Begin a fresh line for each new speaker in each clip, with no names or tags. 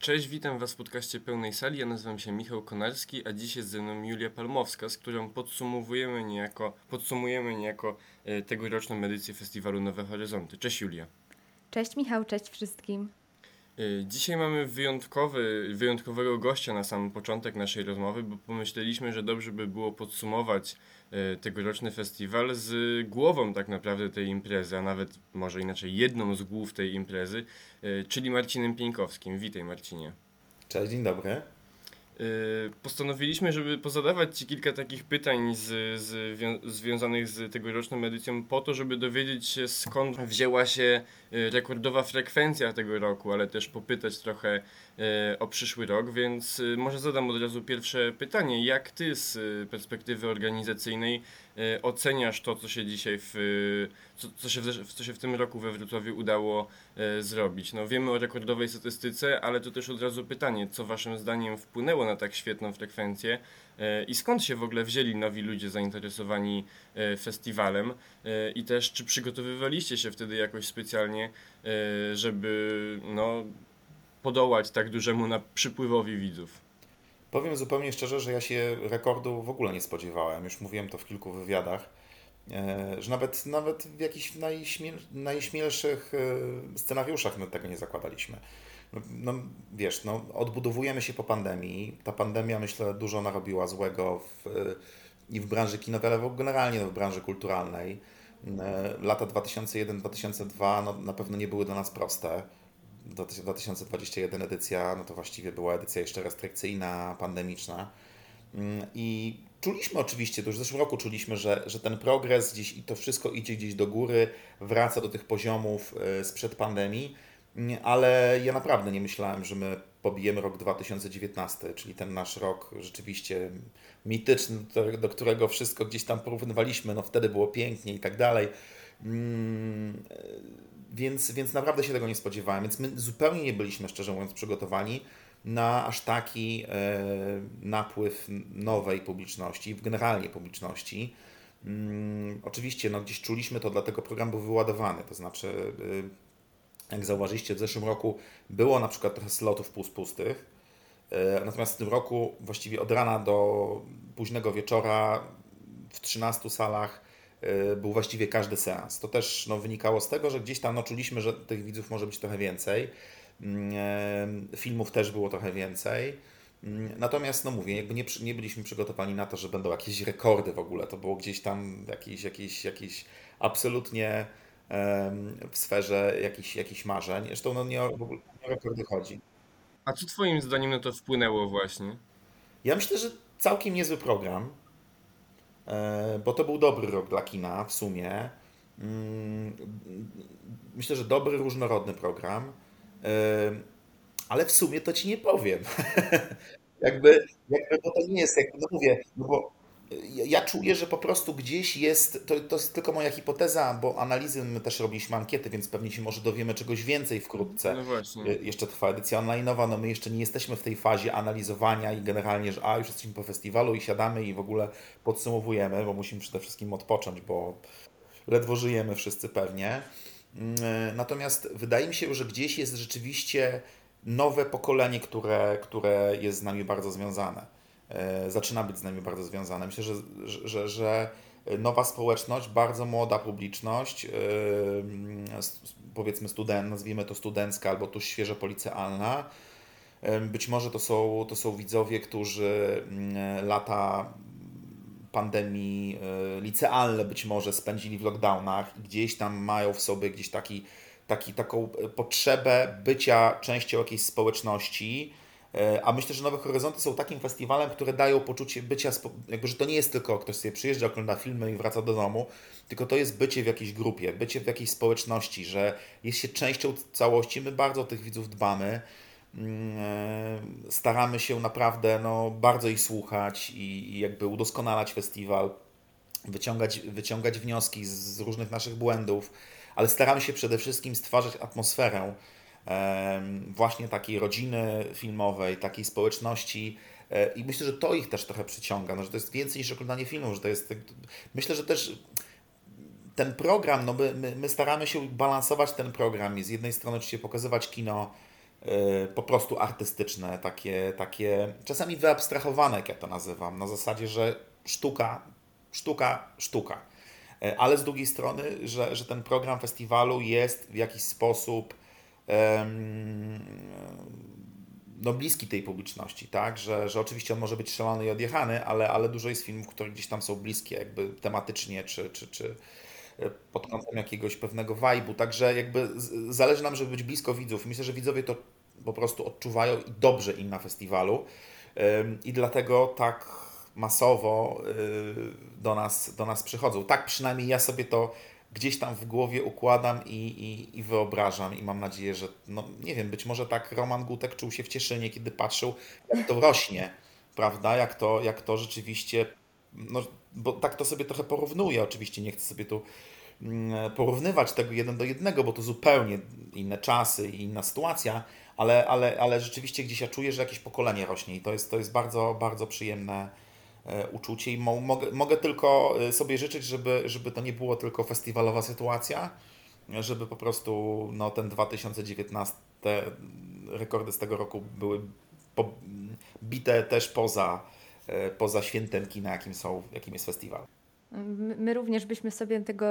Cześć, witam Was w podcaście Pełnej Sali. Ja nazywam się Michał Konarski, a dziś jest ze mną Julia Palmowska, z którą podsumowujemy niejako, podsumujemy niejako e, tegoroczną edycję festiwalu Nowe Horyzonty. Cześć Julia.
Cześć Michał, cześć wszystkim.
E, dzisiaj mamy wyjątkowy, wyjątkowego gościa na sam początek naszej rozmowy, bo pomyśleliśmy, że dobrze by było podsumować tegoroczny festiwal z głową tak naprawdę tej imprezy, a nawet może inaczej jedną z głów tej imprezy, e, czyli Marcinem Pieńkowskim. Witaj Marcinie.
Cześć, dzień dobry.
Y, postanowiliśmy, żeby pozadawać Ci kilka takich pytań z, z, związanych z tegoroczną edycją, po to, żeby dowiedzieć się skąd wzięła się rekordowa frekwencja tego roku, ale też popytać trochę y, o przyszły rok, więc może zadam od razu pierwsze pytanie. Jak Ty z perspektywy organizacyjnej oceniasz to, co się dzisiaj w, co, co, się, w, co się w tym roku we Wrocławiu udało zrobić? No, wiemy o rekordowej statystyce, ale to też od razu pytanie, co Waszym zdaniem wpłynęło na tak świetną frekwencję i skąd się w ogóle wzięli nowi ludzie zainteresowani e, festiwalem e, i też czy przygotowywaliście się wtedy jakoś specjalnie, żeby no, podołać tak dużemu na przypływowi widzów?
Powiem zupełnie szczerze, że ja się rekordu w ogóle nie spodziewałem. Już mówiłem to w kilku wywiadach, że nawet, nawet w jakichś najśmiel, najśmielszych scenariuszach tego nie zakładaliśmy. No, wiesz, no, odbudowujemy się po pandemii. Ta pandemia, myślę, dużo narobiła złego w, i w branży kinowej, ale generalnie w branży kulturalnej. E, lata 2001-2002 no, na pewno nie były dla nas proste. 2021 edycja, no to właściwie była edycja jeszcze restrykcyjna, pandemiczna. Mm, I czuliśmy oczywiście, to już w zeszłym roku czuliśmy, że, że ten progres gdzieś i to wszystko idzie gdzieś do góry, wraca do tych poziomów e, sprzed pandemii ale ja naprawdę nie myślałem, że my pobijemy rok 2019, czyli ten nasz rok rzeczywiście mityczny, do którego wszystko gdzieś tam porównywaliśmy, no wtedy było pięknie i tak dalej. Mm, więc, więc naprawdę się tego nie spodziewałem. Więc my zupełnie nie byliśmy, szczerze mówiąc, przygotowani na aż taki e, napływ nowej publiczności, generalnie publiczności. Mm, oczywiście no, gdzieś czuliśmy to, dlatego program był wyładowany, to znaczy y, jak zauważyliście, w zeszłym roku było na przykład trochę slotów pustych, e, natomiast w tym roku właściwie od rana do późnego wieczora w 13 salach e, był właściwie każdy seans. To też no, wynikało z tego, że gdzieś tam no, czuliśmy, że tych widzów może być trochę więcej. Mm, e, filmów też było trochę więcej. Mm, natomiast, no mówię, jakby nie, nie byliśmy przygotowani na to, że będą jakieś rekordy w ogóle. To było gdzieś tam jakieś, jakieś, jakieś absolutnie w sferze jakichś, jakichś marzeń. Zresztą no nie o, nie o rekordy chodzi.
A co Twoim zdaniem na to wpłynęło właśnie?
Ja myślę, że całkiem niezły program, e, bo to był dobry rok dla kina w sumie. Mm, myślę, że dobry, różnorodny program, e, ale w sumie to Ci nie powiem. jakby, jakby, bo to nie jest, jak no mówię, no bo ja czuję, że po prostu gdzieś jest, to, to jest tylko moja hipoteza, bo analizy my też robiliśmy ankiety, więc pewnie się może dowiemy czegoś więcej wkrótce.
No właśnie.
Y, jeszcze trwa edycja online'owa, no my jeszcze nie jesteśmy w tej fazie analizowania i generalnie, że a już jesteśmy po festiwalu i siadamy i w ogóle podsumowujemy, bo musimy przede wszystkim odpocząć, bo ledwo żyjemy wszyscy pewnie. Mm, y, natomiast wydaje mi się, że gdzieś jest rzeczywiście nowe pokolenie, które, które jest z nami bardzo związane zaczyna być z nami bardzo związane. Myślę, że, że, że nowa społeczność, bardzo młoda publiczność, e, powiedzmy student, nazwijmy to studencka albo tu świeżo policealna, e, być może to są, to są widzowie, którzy lata pandemii licealne być może spędzili w lockdownach i gdzieś tam mają w sobie gdzieś taki, taki, taką potrzebę bycia częścią jakiejś społeczności, E, a myślę, że Nowe Horyzonty są takim festiwalem, które dają poczucie bycia, jakby, że to nie jest tylko ktoś sobie przyjeżdża, ogląda filmy i wraca do domu, tylko to jest bycie w jakiejś grupie, bycie w jakiejś społeczności, że jest się częścią całości. My bardzo o tych widzów dbamy. Mm, e, staramy się naprawdę no, bardzo ich słuchać i, jakby udoskonalać festiwal, wyciągać, wyciągać wnioski z różnych naszych błędów, ale staramy się przede wszystkim stwarzać atmosferę, właśnie takiej rodziny filmowej, takiej społeczności. E, I myślę, że to ich też trochę przyciąga, no, że to jest więcej niż oglądanie filmu, że to jest. Myślę, że też ten program, no my, my staramy się balansować ten program i z jednej strony oczywiście pokazywać kino po prostu artystyczne, takie, takie czasami wyabstrahowane, jak ja to nazywam, na zasadzie, że sztuka, sztuka, sztuka. Ale z drugiej strony, że, że ten program festiwalu jest w jakiś sposób no, bliski tej publiczności, tak? Że, że oczywiście on może być szalony i odjechany, ale, ale dużo jest filmów, które gdzieś tam są bliskie jakby tematycznie, czy, czy, czy e, pod kątem jakiegoś pewnego vibe'u, także jakby zależy nam, żeby być blisko widzów. Myślę, że widzowie to po prostu odczuwają i dobrze im na festiwalu i dlatego tak masowo y, do nas, do nas przychodzą. Tak przynajmniej ja sobie to gdzieś tam w głowie układam i, i, i, wyobrażam i mam nadzieję, że no nie wiem, być może tak Roman Gutek czuł się w Cieszynie, kiedy patrzył, jak to rośnie, prawda, jak to, jak to rzeczywiście, no, bo tak to sobie trochę porównuję, oczywiście nie chcę sobie tu mm, porównywać tego jeden do jednego, bo to zupełnie inne czasy i inna sytuacja, ale, ale, ale rzeczywiście gdzieś ja czuję, że jakieś pokolenie rośnie i to jest, to jest bardzo, bardzo przyjemne uczucie i mo mogę, mogę tylko e, sobie życzyć, żeby, żeby to nie było tylko festiwalowa sytuacja, żeby po prostu no, ten 2019, te rekordy z tego roku były bite też poza, e, poza świętem kina, jakim, są, jakim jest festiwal.
My również byśmy sobie tego,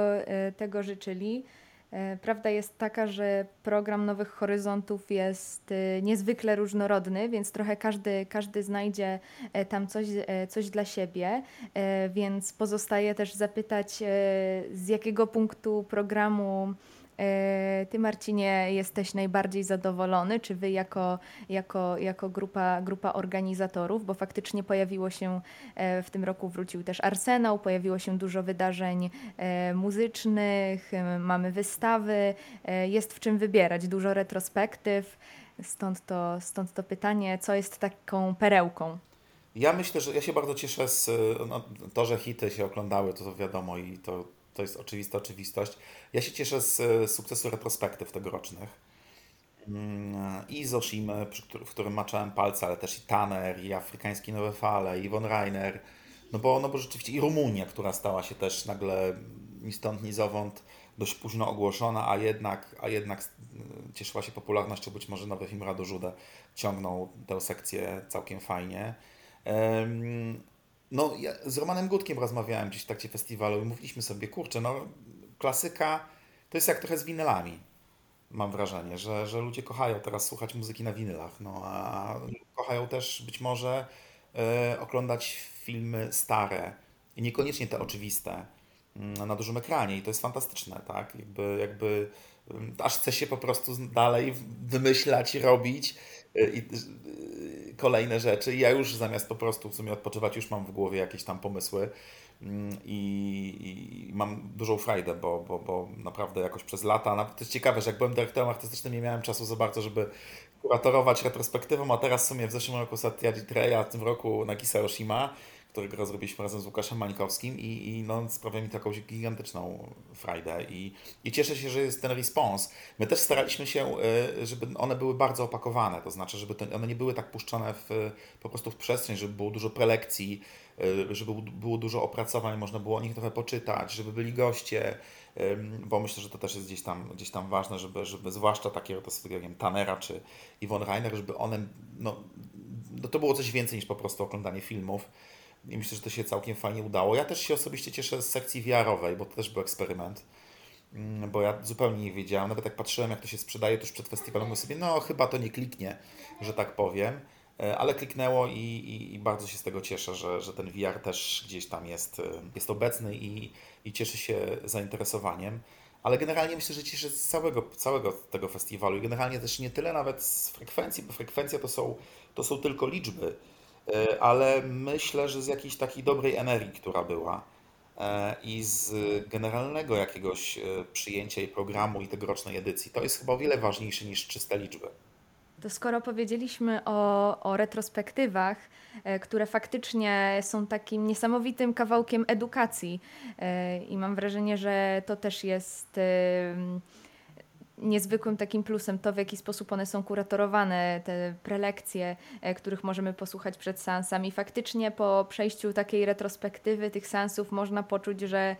tego życzyli. E, prawda jest taka, że program Nowych Horyzontów jest e, niezwykle różnorodny, więc trochę każdy, każdy znajdzie e, tam coś, coś dla siebie, więc pozostaje też zapytać, z jakiego punktu programu ty, Marcinie, jesteś najbardziej zadowolony, czy wy jako, jako, jako grupa, grupa organizatorów, bo faktycznie pojawiło się e, w tym roku, wrócił też Arsenał, pojawiło się dużo wydarzeń e, muzycznych, mamy wystawy, jest w czym wybierać, dużo retrospektyw, stąd to, stąd to pytanie, co jest taką perełką?
Ja myślę, że ja się bardzo cieszę z no, to, że hity się oglądały, to, to wiadomo i to to jest oczywista oczywistość. Ja się cieszę z sukcesu retrospektyw tegorocznych. Mm, I Zoshimy, w którym maczałem palce, ale też i Tanner, i Afrykańskie Nowe Fale, i Von Reiner. No bo, no bo rzeczywiście i Rumunia, która stała się też nagle ni stąd, ni zowąd dość późno ogłoszona, a jednak, a jednak cieszyła się popularnością. Być może nowy film Rado Żudę ciągnął tę sekcję całkiem fajnie. No, ja z Romanem Gutkiem rozmawiałem gdzieś w trakcie festiwalu i mówiliśmy sobie, kurczę, no klasyka to jest jak trochę z winylami. Mam wrażenie, że, że ludzie kochają teraz słuchać muzyki na winylach, no a kochają też być może e, oglądać filmy stare niekoniecznie te oczywiste mm, na dużym ekranie i to jest fantastyczne, tak? Jakby, jakby mm, aż chce się po prostu dalej wymyślać, robić i kolejne rzeczy. Ja już zamiast po prostu w sumie odpoczywać, już mam w głowie jakieś tam pomysły mm, i, i mam dużą frajdę, bo, bo, bo naprawdę jakoś przez lata, to jest ciekawe, że jak byłem dyrektorem artystycznym, nie miałem czasu za bardzo, żeby kuratorować retrospektywą, a teraz w sumie w zeszłym roku Satyaji Treya, w tym roku Nagisa Oshima, którego rozrobiliśmy razem z Łukaszem Mańkowskim i, i no, sprawia mi taką gigantyczną frajdę i, i cieszę się, że jest ten respons. My też staraliśmy się, e, żeby one były bardzo opakowane, to znaczy, żeby to, one nie były tak puszczone w, po prostu w przestrzeń, żeby było dużo prelekcji, e, żeby było dużo opracowań, można było o nich trochę poczytać, żeby byli goście, bo myślę, że to też jest gdzieś tam, gdzieś tam ważne, żeby, żeby zwłaszcza takie retrospektywy, jak wiem, Tanera czy Yvonne Reiner, żeby one, no, no to było coś więcej niż po prostu oglądanie filmów, i myślę, że to się całkiem fajnie udało. Ja też się osobiście cieszę z sekcji VR-owej, bo to też był eksperyment. Mm, bo ja zupełnie nie wiedziałem, nawet jak patrzyłem, jak to się sprzedaje tuż przed festiwalem, mówię sobie, no chyba to nie kliknie, że tak powiem. E, ale kliknęło i, i, i, bardzo się z tego cieszę, że, że ten VR też gdzieś tam jest, e, jest obecny i, i cieszy się zainteresowaniem. Ale generalnie myślę, że cieszę z całego, całego tego festiwalu i generalnie też nie tyle nawet z frekwencji, bo frekwencja to są, to są tylko liczby. E, ale myślę, że z jakiejś takiej dobrej energii, która była e, i z generalnego jakiegoś e, przyjęcia i programu i tegorocznej edycji. To jest chyba o wiele ważniejsze niż czyste liczby.
To skoro powiedzieliśmy o, o retrospektywach, które faktycznie są takim niesamowitym kawałkiem edukacji, i mam wrażenie, że to też jest niezwykłym takim plusem to, w jaki sposób one są kuratorowane, te prelekcje, e, których możemy posłuchać przed seansami. Faktycznie po przejściu takiej retrospektywy tych seansów można poczuć, że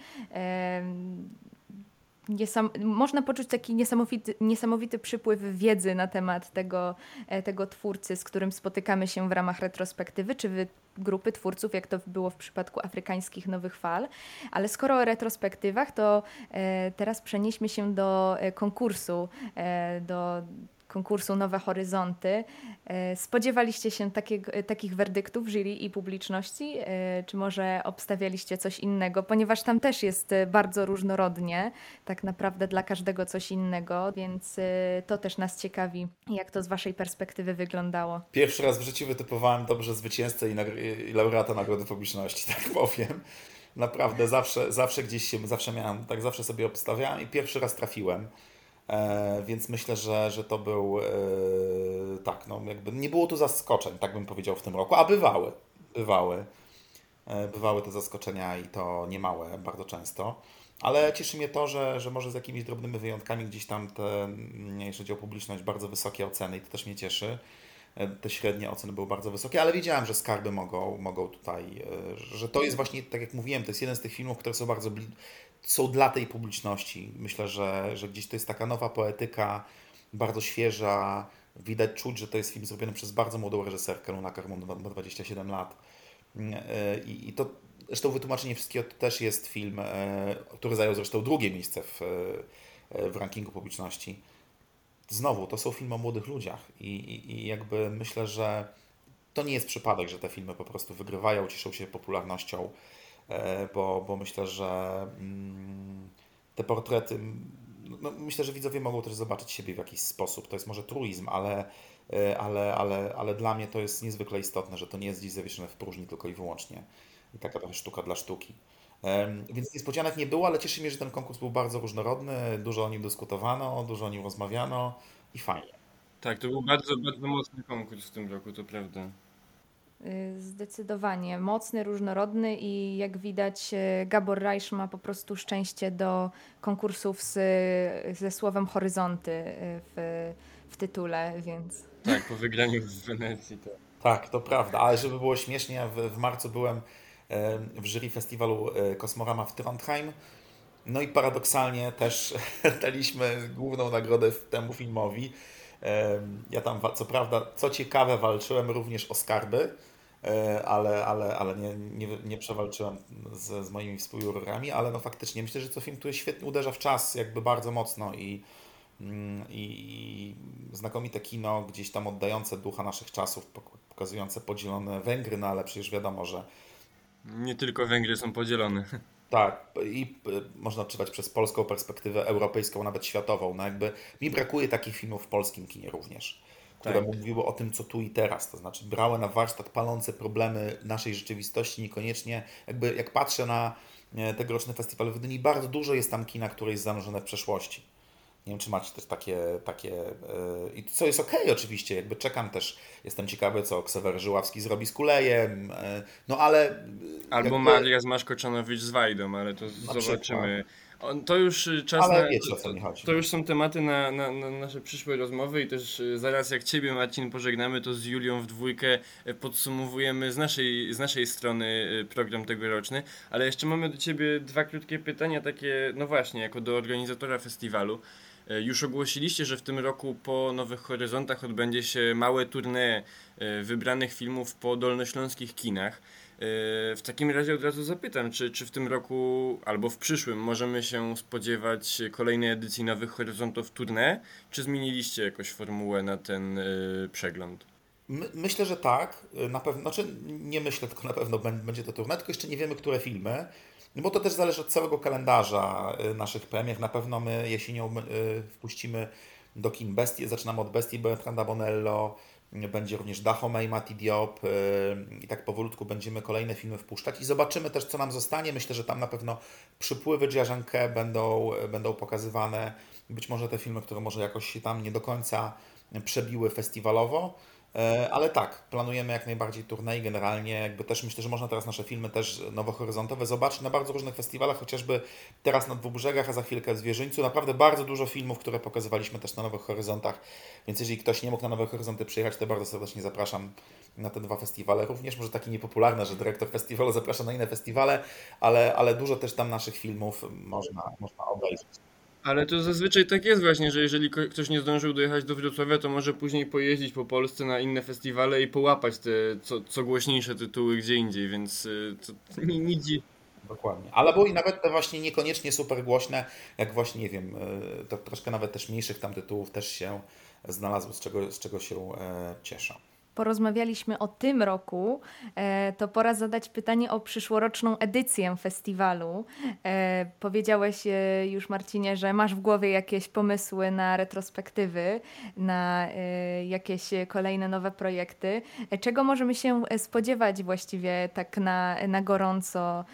niesam, można poczuć taki niesamowity, niesamowity przypływ wiedzy na temat tego, e, tego twórcy, z którym spotykamy się w ramach retrospektywy, czy wy, grupy twórców, jak to było w przypadku afrykańskich nowych fal. Ale skoro o retrospektywach, to e, teraz przenieśmy się do e, konkursu, e, do konkursu Nowe Horyzonty. E, spodziewaliście się takiego, e, takich werdyktów jury i publiczności, e, czy może obstawialiście coś innego? Ponieważ tam też jest bardzo różnorodnie, tak naprawdę dla każdego coś innego, więc to też nas ciekawi, jak to z Waszej perspektywy wyglądało.
Pierwszy raz w życiu wytypowałem dobrze zwycięzcę i, i laureata Nagrody Publiczności, tak powiem. Naprawdę, zawsze, zawsze gdzieś się, zawsze miałem, tak zawsze sobie obstawiałem i pierwszy raz trafiłem. E, więc myślę, że, że to był e, tak, no jakby nie było tu zaskoczeń, tak bym powiedział w tym roku, a bywały, bywały. E, bywały te zaskoczenia i to niemałe bardzo często. Ale cieszy mnie to, że, że może z jakimiś drobnymi wyjątkami gdzieś tam te, jeśli chodzi o publiczność, bardzo wysokie oceny i to też mnie cieszy. Te średnie oceny były bardzo wysokie, ale wiedziałem, że skarby mogą, mogą tutaj, że to jest właśnie, tak jak mówiłem, to jest jeden z tych filmów, które są bardzo są dla tej publiczności. Myślę, że, że gdzieś to jest taka nowa poetyka, bardzo świeża. Widać, czuć, że to jest film zrobiony przez bardzo młodą reżyserkę, Luna Carmon, ma 27 lat. E, I, I to zresztą wytłumaczenie wszystkiego to też jest film, e, który zajął zresztą drugie miejsce w, e, w rankingu publiczności. Znowu, to są filmy o młodych ludziach i, i, i jakby myślę, że to nie jest przypadek, że te filmy po prostu wygrywają, cieszą się popularnością. E, bo, bo myślę, że mm, te portrety, no, myślę, że widzowie mogą też zobaczyć siebie w jakiś sposób. To jest może truizm, ale, e, ale, ale, ale dla mnie to jest niezwykle istotne, że to nie jest dziś zawieszone w próżni tylko i wyłącznie. I taka trochę sztuka dla sztuki. Więc niespodzianek nie było, ale cieszy mnie, że ten konkurs był bardzo różnorodny, dużo o nim dyskutowano, dużo o nim rozmawiano i fajnie.
Tak, to był bardzo, bardzo mocny konkurs w tym roku, to prawda.
Y, zdecydowanie mocny, różnorodny i jak widać y, Gabor Rajsz ma po prostu szczęście do konkursów z, ze słowem horyzonty y, w, w tytule, więc...
Tak, po wygraniu w Wenecji. To...
Tak, to prawda, ale żeby było śmiesznie, w, w marcu byłem w jury festiwalu Kosmorama w Trondheim, no i paradoksalnie też daliśmy główną nagrodę temu filmowi. Ja tam, co prawda, co ciekawe, walczyłem również o skarby, E, ale, ale, ale nie, nie, nie przewalczyłem z, z moimi współjurorami, ale no faktycznie myślę, że to film, który świetnie uderza w czas, jakby bardzo mocno i, mm, i, znakomite kino, gdzieś tam oddające ducha naszych czasów, pokazujące podzielone Węgry, no ale przecież wiadomo, że
nie tylko Węgry są podzielone.
Tak, i można czytać przez polską perspektywę, europejską, nawet światową. No jakby mi brakuje takich filmów w polskim kinie również które tak. mówiły o tym, co tu i teraz. To znaczy brały na warsztat palące problemy naszej rzeczywistości, niekoniecznie jakby jak patrzę na e, tegoroczny festiwal w Gdyni, bardzo dużo jest tam kina, które jest zanurzone w przeszłości. Nie wiem, czy macie też takie, takie yy, i co jest okej okay, oczywiście, jakby czekam też, jestem ciekawy, co Ksewer Żyławski zrobi z Kulejem, yy, no ale...
Albo jakby... Maria Zmaszkoczanowicz z Wajdą, ale to zobaczymy. Przykład. To już y, czas
Ale
na,
wiecie, o co mi chodzi.
To już są tematy na, na, na, nasze przyszłe rozmowy i też y, zaraz jak Ciebie Marcin pożegnamy, to z Julią w dwójkę y, podsumowujemy z naszej, z naszej strony program tegoroczny. Ale jeszcze mamy do Ciebie dwa krótkie pytania, takie no właśnie, jako do organizatora festiwalu. Już ogłosiliście, że w tym roku po Nowych Horyzontach odbędzie się małe tournée wybranych filmów po dolnośląskich kinach. Yy, w takim razie od razu zapytam, czy, czy w tym roku albo w przyszłym możemy się spodziewać kolejnej edycji Nowych Horyzontów Tournée, czy zmieniliście jakoś formułę na ten yy, przegląd?
My, myślę, że tak. Na pewno, znaczy nie myślę, tylko na pewno będzie to tournée, tylko jeszcze nie wiemy, które filmy. No bo to też zależy od całego kalendarza naszych premier. Na pewno my jesienią wpuścimy do kin Bestie. Zaczynamy od Bestii Bertranda Bonello, będzie również Dahomey, Mati Diop y, i tak powolutku będziemy kolejne filmy wpuszczać i zobaczymy też, co nam zostanie. Myślę, że tam na pewno przypływy Dziarzankę będą, będą pokazywane. Być może te filmy, które może jakoś się tam nie do końca przebiły festiwalowo. E, ale tak, planujemy jak najbardziej turniej. Generalnie jakby też myślę, że można teraz nasze filmy też nowohoryzontowe zobaczyć na bardzo różnych festiwalach, chociażby teraz na Dwóch Brzegach, a za chwilkę w Zwierzyńcu. Naprawdę bardzo dużo filmów, które pokazywaliśmy też na Nowych Horyzontach. Więc jeżeli ktoś nie mógł na Nowe Horyzonty przyjechać, to bardzo serdecznie zapraszam na te dwa festiwale. Również może takie niepopularne, że dyrektor festiwalu zaprasza na inne festiwale, ale, ale dużo też tam naszych filmów można, można obejrzeć.
Ale to zazwyczaj tak jest właśnie, że jeżeli ktoś nie zdążył dojechać do Wrocławia, to może później pojeździć po Polsce na inne festiwale i połapać te co, co głośniejsze tytuły gdzie indziej, więc y, to nie dzi-
Dokładnie. Ale były i nawet te właśnie niekoniecznie super głośne, jak właśnie, nie wiem, y, to troszkę nawet też mniejszych tam tytułów też się znalazło, z czego, z czego się e, cieszę
porozmawialiśmy o tym roku, e, to pora zadać pytanie o przyszłoroczną edycję festiwalu. E, powiedziałeś e, już, Marcinie, że masz w głowie jakieś pomysły na retrospektywy, na jakieś kolejne nowe projekty. Czego możemy się spodziewać właściwie tak na, na gorąco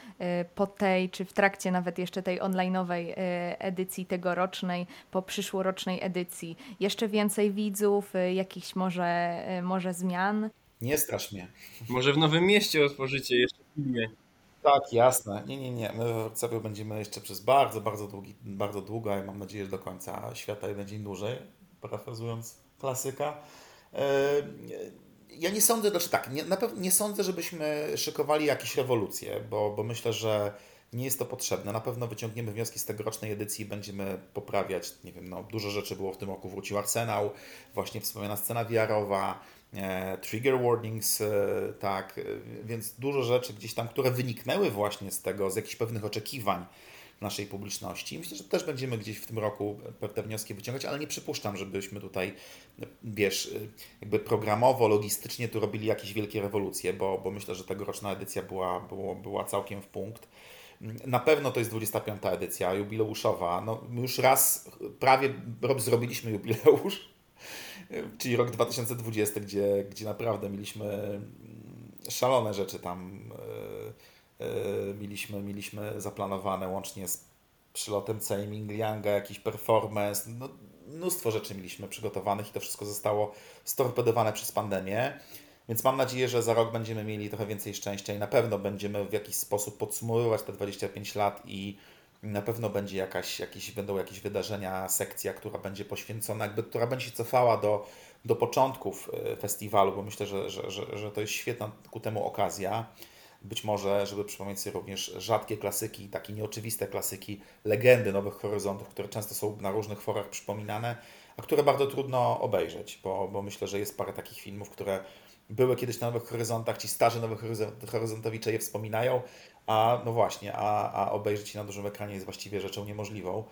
po tej, czy w trakcie nawet jeszcze tej online'owej edycji tegorocznej, po przyszłorocznej edycji? Jeszcze więcej widzów, jakichś może, może zmian? Zmian.
Nie strasz mnie.
Może w Nowym Mieście otworzycie jeszcze filmie.
Tak, jasne. Nie, nie, nie. My w Wrocławiu będziemy jeszcze przez bardzo, bardzo, długi, bardzo długo, ja mam nadzieję, że do końca świata jeden dzień dłużej, parafrazując klasyka. E, ja nie sądzę, znaczy tak, nie, na pewno nie sądzę, żebyśmy szykowali jakieś rewolucje, bo, bo myślę, że nie jest to potrzebne. Na pewno wyciągniemy wnioski z tegorocznej edycji i będziemy poprawiać. Nie wiem, no, dużo rzeczy było w tym roku. Wrócił Arsenał, właśnie wspomniana scena E, trigger warnings, e, tak, e, więc dużo rzeczy gdzieś tam, które wyniknęły właśnie z tego, z jakichś pewnych oczekiwań naszej publiczności. Myślę, że też będziemy gdzieś w tym roku pewne wnioski wyciągać, ale nie przypuszczam, żebyśmy tutaj, wiesz, jakby programowo, logistycznie tu robili jakieś wielkie rewolucje, bo, bo myślę, że tegoroczna edycja była, było, była całkiem w punkt. Na pewno to jest 25. edycja jubileuszowa. No, już raz prawie zrobiliśmy jubileusz, czyli rok 2020, gdzie, gdzie naprawdę mieliśmy mm, szalone rzeczy tam e, e, mieliśmy, mieliśmy zaplanowane łącznie z przylotem Ming Lianga, jakiś performance, no, mnóstwo rzeczy mieliśmy przygotowanych i to wszystko zostało storpedowane przez pandemię. Więc mam nadzieję, że za rok będziemy mieli trochę więcej szczęścia i na pewno będziemy w jakiś sposób podsumowywać te 25 lat i na pewno będzie jakaś, jakieś, będą jakieś wydarzenia, sekcja, która będzie poświęcona, jakby, która będzie się cofała do, do początków e, festiwalu, bo myślę, że, że, że, że to jest świetna ku temu okazja. Być może, żeby przypomnieć sobie również rzadkie klasyki, takie nieoczywiste klasyki, legendy Nowych Horyzontów, które często są na różnych forach przypominane, a które bardzo trudno obejrzeć, bo, bo myślę, że jest parę takich filmów, które były kiedyś na Nowych Horyzontach, ci starzy Nowych Horyzontowicze je wspominają, a no właśnie, a, a obejrzeć je na dużym ekranie jest właściwie rzeczą niemożliwą.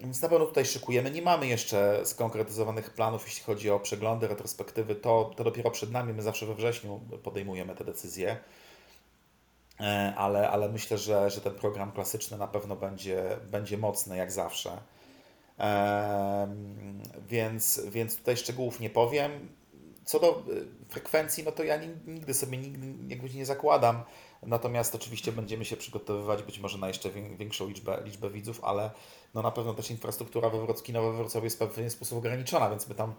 Więc na pewno tutaj szykujemy. Nie mamy jeszcze skonkretyzowanych planów, jeśli chodzi o przeglądy, retrospektywy. To, to dopiero przed nami. My zawsze we wrześniu podejmujemy te decyzje. E, ale, ale myślę, że, że ten program klasyczny na pewno będzie, będzie mocny jak zawsze. Więc, więc tutaj szczegółów nie powiem. Co do e, frekwencji, no to ja nigdy sobie nigdy jakby nie zakładam Natomiast oczywiście będziemy się przygotowywać być może na jeszcze większą liczbę, liczbę widzów, ale no na pewno też infrastruktura we Wrocławiu, we Wrocławiu jest w pewien sposób ograniczona, więc my tam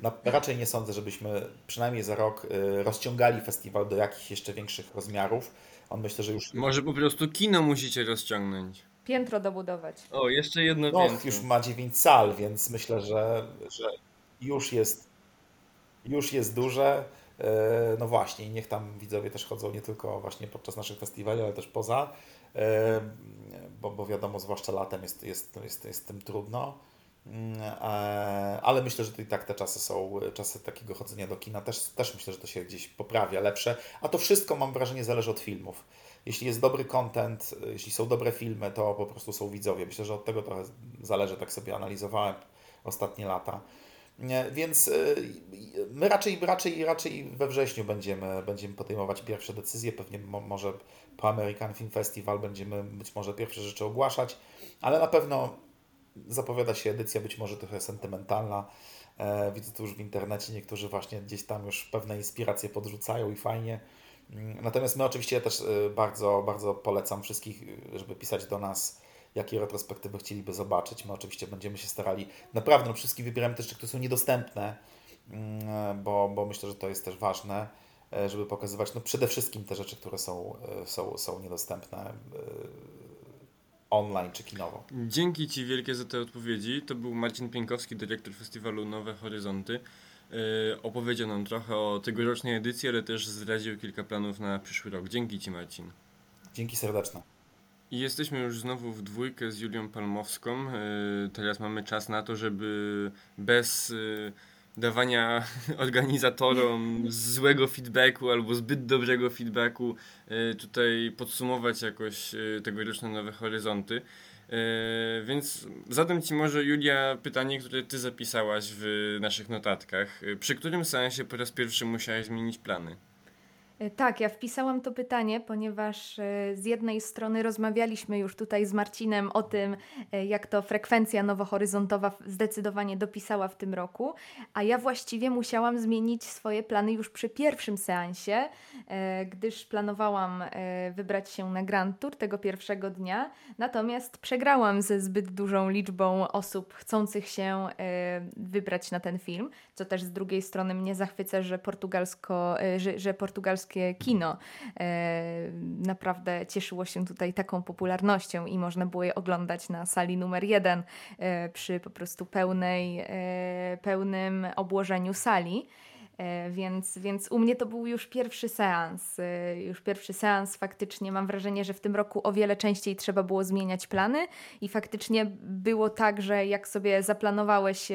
na, raczej nie sądzę, żebyśmy przynajmniej za rok y, rozciągali festiwal do jakichś jeszcze większych rozmiarów. On myślę, że już.
Może po prostu kino musicie rozciągnąć.
Piętro dobudować.
O, jeszcze jedno
no,
piętro.
już ma 9 sal, więc myślę, że, że już jest już jest duże. E, no właśnie, niech tam widzowie też chodzą nie tylko właśnie podczas naszych festiwali, ale też poza, e, bo, bo wiadomo, zwłaszcza latem jest, jest, jest, jest tym trudno. Mm, e, ale myślę, że to i tak te czasy są, czasy takiego chodzenia do kina też, też myślę, że to się gdzieś poprawia, lepsze. A to wszystko mam wrażenie zależy od filmów. Jeśli jest dobry content, jeśli są dobre filmy, to po prostu są widzowie. Myślę, że od tego trochę zależy, tak sobie analizowałem ostatnie lata. Więc y, my raczej, raczej, raczej we wrześniu będziemy, będziemy podejmować pierwsze decyzje. Pewnie może po American Film Festival będziemy być może pierwsze rzeczy ogłaszać, ale na pewno zapowiada się edycja być może trochę sentymentalna. E, widzę to już w internecie, niektórzy właśnie gdzieś tam już pewne inspiracje podrzucają i fajnie. Mm, natomiast my oczywiście też y, bardzo, bardzo polecam wszystkich, żeby pisać do nas jakie retrospektywy chcieliby zobaczyć. My oczywiście będziemy się starali, naprawdę no wszystkich wybieramy też, które są niedostępne, mm, bo, bo myślę, że to jest też ważne, e, żeby pokazywać no przede wszystkim te rzeczy, które są, e, są, są niedostępne e, online czy kinowo.
Dzięki Ci wielkie za te odpowiedzi. To był Marcin Pienkowski, dyrektor festiwalu Nowe Horyzonty. Opowiedział nam trochę o tegorocznej edycji, ale też zdradził kilka planów na przyszły rok. Dzięki Ci Marcin.
Dzięki serdeczne.
I jesteśmy już znowu w dwójkę z Julią Palmowską. Y, teraz mamy czas na to, żeby bez y, dawania organizatorom złego feedbacku albo zbyt dobrego feedbacku y, tutaj podsumować jakoś tegoroczne Nowe Horyzonty. Więc zadam Ci może, Julia, pytanie, które Ty zapisałaś w naszych notatkach. Przy którym sensie po raz pierwszy musiałaś zmienić plany?
E, tak, ja wpisałam to pytanie, ponieważ e, z jednej strony rozmawialiśmy już tutaj z Marcinem o tym, e, jak to frekwencja nowohoryzontowa zdecydowanie dopisała w tym roku, a ja właściwie musiałam zmienić swoje plany już przy pierwszym seansie, gdyż planowałam wybrać się na Grand Tour tego pierwszego dnia, natomiast przegrałam ze zbyt dużą liczbą osób chcących się wybrać na ten film, co też z drugiej strony mnie zachwyca, że portugalsko, że, że portugalskie kino e, naprawdę cieszyło się tutaj taką popularnością i można było je oglądać na sali numer jeden e, przy po prostu pełnej, e, pełnym obłożeniu sali. Więc, więc u mnie to był już pierwszy seans. Już pierwszy seans faktycznie mam wrażenie, że w tym roku o wiele częściej trzeba było zmieniać plany i faktycznie było tak, że jak sobie zaplanowałeś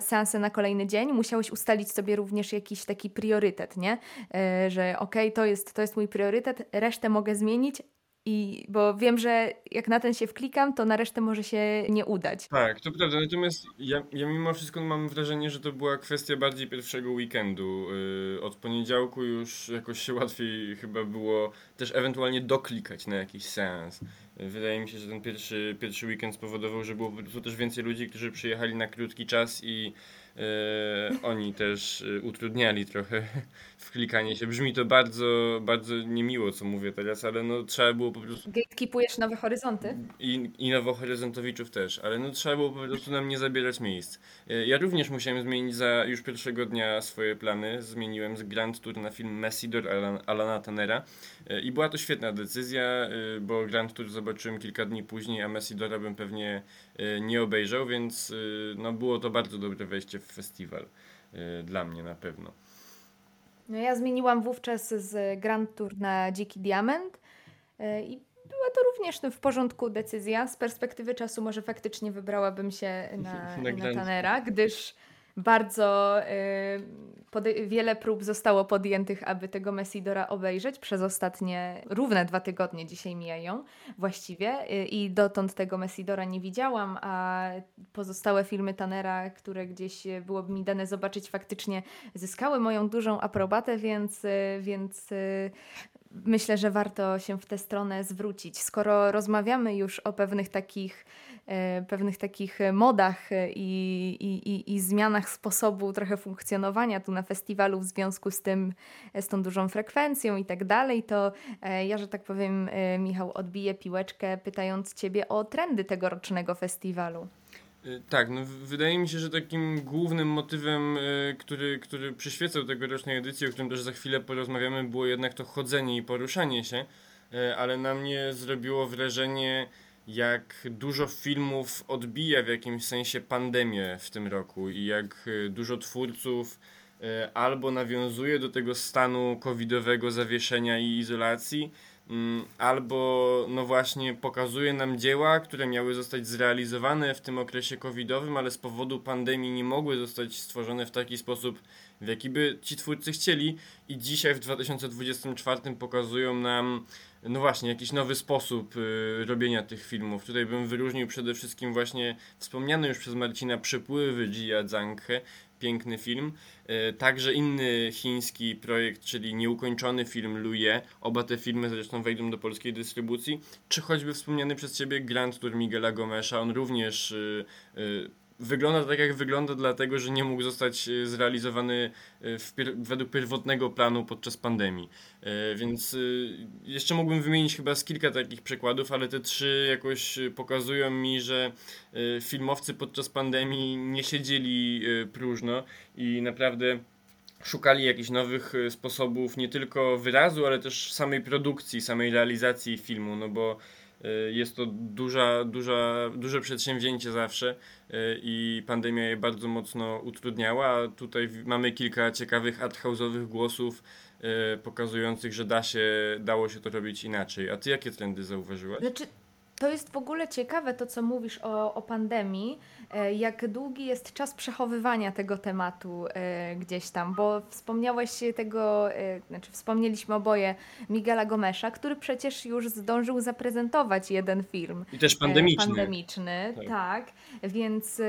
seansy na kolejny dzień, musiałeś ustalić sobie również jakiś taki priorytet, nie? E, że okej, okay, to, jest, to jest mój priorytet, resztę mogę zmienić, i, bo wiem, że jak na ten się wklikam, to na resztę może się nie udać.
Tak, to prawda. Natomiast ja, ja mimo wszystko mam wrażenie, że to była kwestia bardziej pierwszego weekendu. Yy, od poniedziałku już jakoś się łatwiej chyba było też ewentualnie doklikać na jakiś seans. Wydaje mi się, że ten pierwszy, pierwszy weekend spowodował, że było po prostu też więcej ludzi, którzy przyjechali na krótki czas i e, oni też e, utrudniali trochę wklikanie się. Brzmi to bardzo, bardzo niemiło, co mówię teraz, ale no trzeba było po prostu...
Gatekeepujesz nowe horyzonty?
I, i nowohoryzontowiczów też, ale no trzeba było po prostu nam nie zabierać miejsc. E, ja również musiałem zmienić za już pierwszego dnia swoje plany. Zmieniłem z Grand Tour na film Messidor Alana, Alana Tannera i była to świetna decyzja, bo Grand Tour zobaczyłem kilka dni później, a Messidora bym pewnie e, nie obejrzał, więc e, no, było to bardzo dobre wejście w festiwal. E, dla mnie na pewno.
No ja zmieniłam wówczas z Grand Tour na Dziki Diament i była to również no, w porządku decyzja. Z perspektywy czasu może faktycznie wybrałabym się na, na, na Tanera, gdyż bardzo y, wiele prób zostało podjętych, aby tego Messidora obejrzeć przez ostatnie równe dwa tygodnie, dzisiaj mijają właściwie y, i dotąd tego Messidora nie widziałam, a pozostałe filmy Tanera, które gdzieś byłoby mi dane zobaczyć, faktycznie zyskały moją dużą aprobatę, więc, y, więc y, myślę, że warto się w tę stronę zwrócić. Skoro rozmawiamy już o pewnych takich pewnych takich modach i, i, i zmianach sposobu trochę funkcjonowania tu na festiwalu w związku z tym, e, z tą dużą frekwencją i tak dalej, to e, ja, że tak powiem, Michał, odbiję piłeczkę pytając Ciebie o trendy tegorocznego festiwalu.
Tak, no wydaje mi się, że takim głównym motywem, który, który przyświecał tegorocznej edycji, o którym też za chwilę porozmawiamy, było jednak to chodzenie i poruszanie się, ale na mnie zrobiło wrażenie jak dużo filmów odbija w jakimś sensie pandemię w tym roku i jak y, dużo twórców y, albo nawiązuje do tego stanu covidowego zawieszenia i izolacji, mm, albo no właśnie pokazuje nam dzieła, które miały zostać zrealizowane w tym okresie covidowym, ale z powodu pandemii nie mogły zostać stworzone w taki sposób, w jaki by ci twórcy chcieli. I dzisiaj w 2024 pokazują nam no właśnie, jakiś nowy sposób y, robienia tych filmów. Tutaj bym wyróżnił przede wszystkim właśnie wspomniany już przez Marcina Przepływy Jia Zhanghe, piękny film. Y, także inny chiński projekt, czyli nieukończony film Luje. Oba te filmy zresztą wejdą do polskiej dystrybucji. Czy choćby wspomniany przez Ciebie Grand Tour Miguela Gomesza, on również y, wygląda tak, jak wygląda, dlatego że nie mógł zostać e, zrealizowany e, pier według pierwotnego planu podczas pandemii. E, więc jeszcze mógłbym wymienić chyba z kilka takich przykładów, ale te trzy jakoś pokazują mi, że filmowcy podczas pandemii nie siedzieli próżno i naprawdę szukali jakichś nowych sposobów nie tylko wyrazu, ale też samej produkcji, samej realizacji filmu, no bo jest to duża, duża, duże przedsięwzięcie zawsze y, i pandemia je bardzo mocno utrudniała. Tutaj mamy kilka ciekawych arthouse'owych głosów pokazujących, że da się, dało się to robić inaczej. A ty jakie trendy zauważyłaś?
Znaczy, to jest w ogóle ciekawe to, co mówisz o, o pandemii, e, jak długi jest czas przechowywania tego tematu e, gdzieś tam, bo wspomniałeś tego, e, znaczy wspomnieliśmy oboje Miguela Gomesza, który przecież już zdążył zaprezentować jeden film.
I też pandemiczny.
Pandemiczny, tak. tak. Więc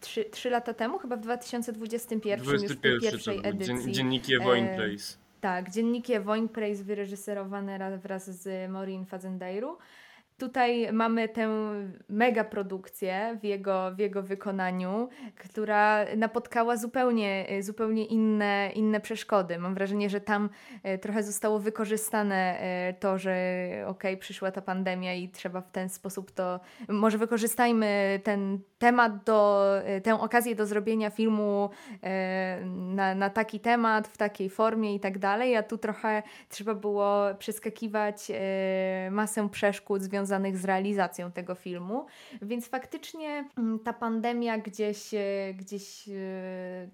trzy, trzy lata temu, chyba w 2021, 21, już w pierwszej edycji.
Dzienniki Wojn Place.
Tak, dzienniki Wojn Place wyreżyserowane wraz z Maureen Fazendeiru. Tutaj mamy tę mega produkcję w jego, w jego wykonaniu, która napotkała zupełnie, zupełnie inne, inne przeszkody. Mam wrażenie, że tam e, trochę zostało wykorzystane e, to, że okej, okay, przyszła ta pandemia i trzeba w ten sposób to. Może wykorzystajmy ten temat, do, e, tę okazję do zrobienia filmu na, na taki temat, w takiej formie i tak dalej. A tu trochę trzeba było przeskakiwać masę przeszkód związanych z realizacją tego filmu. Więc faktycznie mm, ta pandemia gdzieś, e, gdzieś e,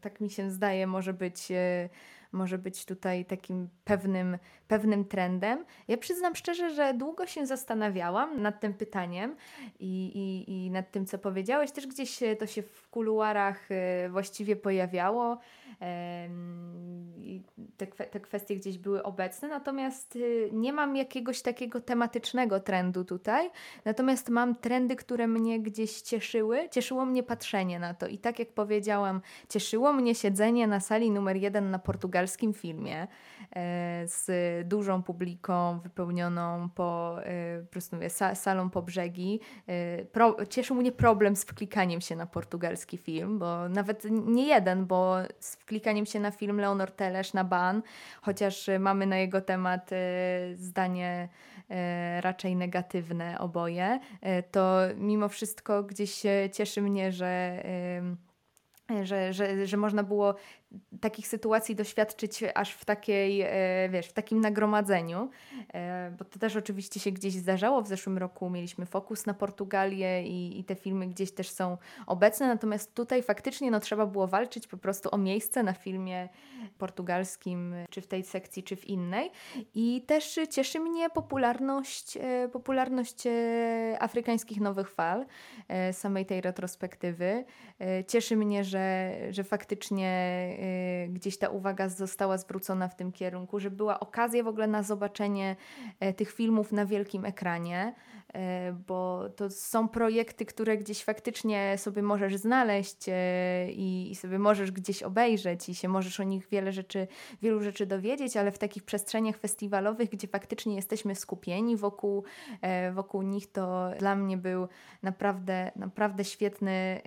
tak mi się zdaje, może być e, może być tutaj takim pewnym, pewnym trendem. Ja przyznam szczerze, że długo się zastanawiałam nad tym pytaniem i, i, i nad tym, co powiedziałeś. Też gdzieś to się w kuluarach właściwie pojawiało te, te kwestie gdzieś były obecne, natomiast y, nie mam jakiegoś takiego tematycznego trendu tutaj, natomiast mam trendy, które mnie gdzieś cieszyły, cieszyło mnie patrzenie na to i tak jak powiedziałam, cieszyło mnie siedzenie na sali numer jeden na portugalskim filmie e, z dużą publiką wypełnioną po, e, po prostu mówię, salą po brzegi. E, pro, cieszył mnie problem z wklikaniem się na portugalski film, bo nawet nie jeden, bo z klikaniem się na film Leonor Telesz na ban, chociaż mamy na jego temat e, zdanie e, raczej negatywne oboje, to mimo wszystko gdzieś cieszy mnie, że że, że, że można było takich sytuacji doświadczyć aż w takiej, e, wiesz, w takim nagromadzeniu, e, bo to też oczywiście się gdzieś zdarzało. W zeszłym roku mieliśmy fokus na Portugalię i, i te filmy gdzieś też są obecne, natomiast tutaj faktycznie no, trzeba było walczyć po prostu o miejsce na filmie portugalskim, czy w tej sekcji, czy w innej. I też cieszy mnie popularność, e, popularność afrykańskich nowych fal, samej tej retrospektywy. Cieszy mnie, że, że faktycznie gdzieś ta uwaga została zwrócona w tym kierunku, że była okazja w ogóle na zobaczenie e, tych filmów na wielkim ekranie. E, bo to są projekty, które gdzieś faktycznie sobie możesz znaleźć e, i, sobie możesz gdzieś obejrzeć i się możesz o nich wiele rzeczy, wielu rzeczy dowiedzieć, ale w takich przestrzeniach festiwalowych, gdzie faktycznie jesteśmy skupieni wokół, wokół nich, to dla mnie był naprawdę, naprawdę świetny,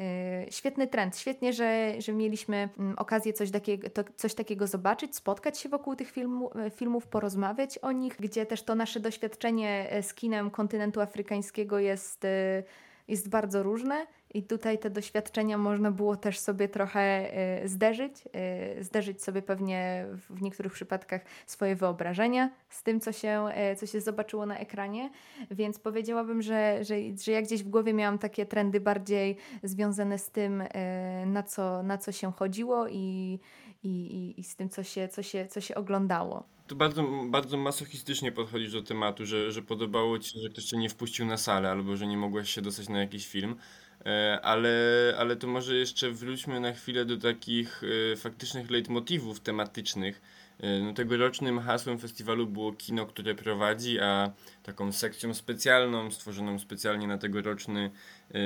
świetny trend. Świetnie, że, że mieliśmy mm, okazję coś takiego, to, coś takiego zobaczyć, spotkać się wokół tych filmu, filmów, porozmawiać o nich, gdzie też to nasze doświadczenie z kinem kontynentu afrykańskiego jest, y, jest bardzo różne i tutaj te doświadczenia można było też sobie trochę y, zderzyć, y, zderzyć sobie pewnie w niektórych przypadkach swoje wyobrażenia z tym, co się, co się zobaczyło na ekranie, więc powiedziałabym, że, że, że ja gdzieś w głowie miałam takie trendy bardziej związane z tym, na co, na co się chodziło i, i, i, i z tym, co się, co, się, co się oglądało.
To bardzo, bardzo masochistycznie podchodzisz do tematu, że, że podobało ci się, że ktoś cię nie wpuścił na salę albo że nie mogłeś się dostać na jakiś film. E, ale, ale to może jeszcze wróćmy na chwilę do takich e, faktycznych leitmotivów tematycznych. E, no, tegorocznym hasłem festiwalu było kino, które prowadzi, a taką sekcją specjalną, stworzoną specjalnie na tegoroczny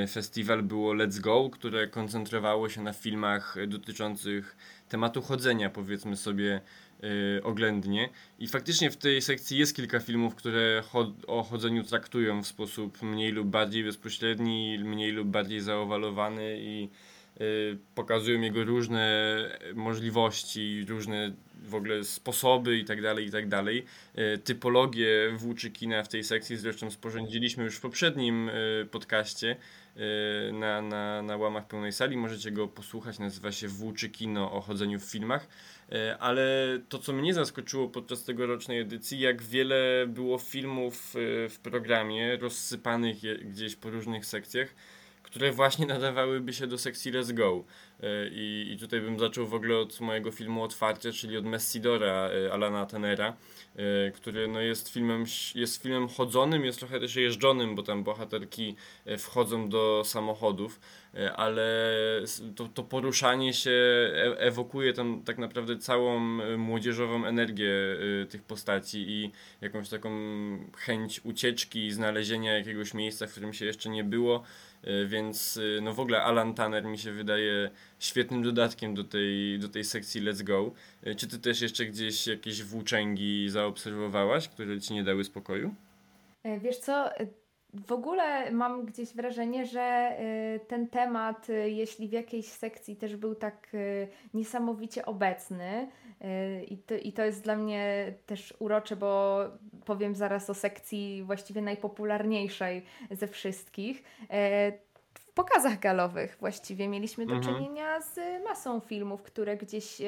festiwal było Let's Go, które koncentrowało się na filmach dotyczących tematu chodzenia, powiedzmy sobie yy, oględnie. I faktycznie w tej sekcji jest kilka filmów, które o chodzeniu traktują w sposób mniej lub bardziej bezpośredni, mniej lub bardziej zaowalowany i pokazują jego różne możliwości, różne w ogóle sposoby i tak dalej, i tak dalej. Typologię włóczy kina w tej sekcji zresztą sporządziliśmy już w poprzednim podcaście na, na, na łamach pełnej sali. Możecie go posłuchać, nazywa się Włóczy Kino o chodzeniu w filmach. E, ale to, co mnie zaskoczyło podczas tegorocznej edycji, jak wiele było filmów e, w programie, rozsypanych gdzieś po różnych sekcjach, które właśnie nadawałyby się do sekcji Let's Go. E, I, I tutaj bym zaczął w ogóle od mojego filmu Otwarcie, czyli od Messidora Alana Tenera, który no jest, filmem, jest filmem chodzonym, jest trochę też jeżdżonym, bo tam bohaterki wchodzą do samochodów E, ale to, to poruszanie się e, ewokuje tam tak naprawdę całą e, młodzieżową energię tych postaci i jakąś taką chęć ucieczki, znalezienia jakiegoś miejsca, w którym się jeszcze nie było. Więc no w ogóle Alan Tanner mi się wydaje świetnym dodatkiem do tej, do tej sekcji Let's Go. Czy ty też jeszcze gdzieś jakieś włóczęgi zaobserwowałaś, które ci nie dały spokoju?
Wiesz co, w ogóle mam gdzieś wrażenie, że y, ten temat, y, jeśli w jakiejś sekcji też był tak y, niesamowicie obecny, i to, i to jest dla mnie też urocze, bo powiem zaraz o sekcji właściwie najpopularniejszej ze wszystkich. Pokazach galowych właściwie mieliśmy do mhm. czynienia z masą filmów, które gdzieś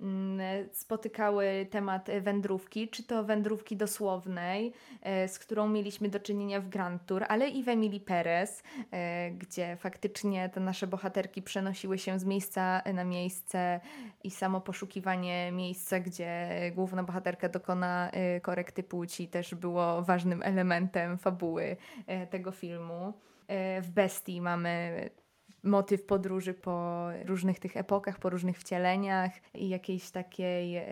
Mm, spotykały temat wędrówki, czy to wędrówki dosłownej, e, z którą mieliśmy do czynienia w Grand Tour, ale i w Emily Perez, e, gdzie faktycznie te nasze bohaterki przenosiły się z miejsca na miejsce i samo poszukiwanie miejsca, gdzie główna bohaterka dokona korekty płci też było ważnym elementem fabuły tego filmu. W Bestii mamy motyw podróży po różnych tych epokach, po różnych wcieleniach i jakiejś takiej e,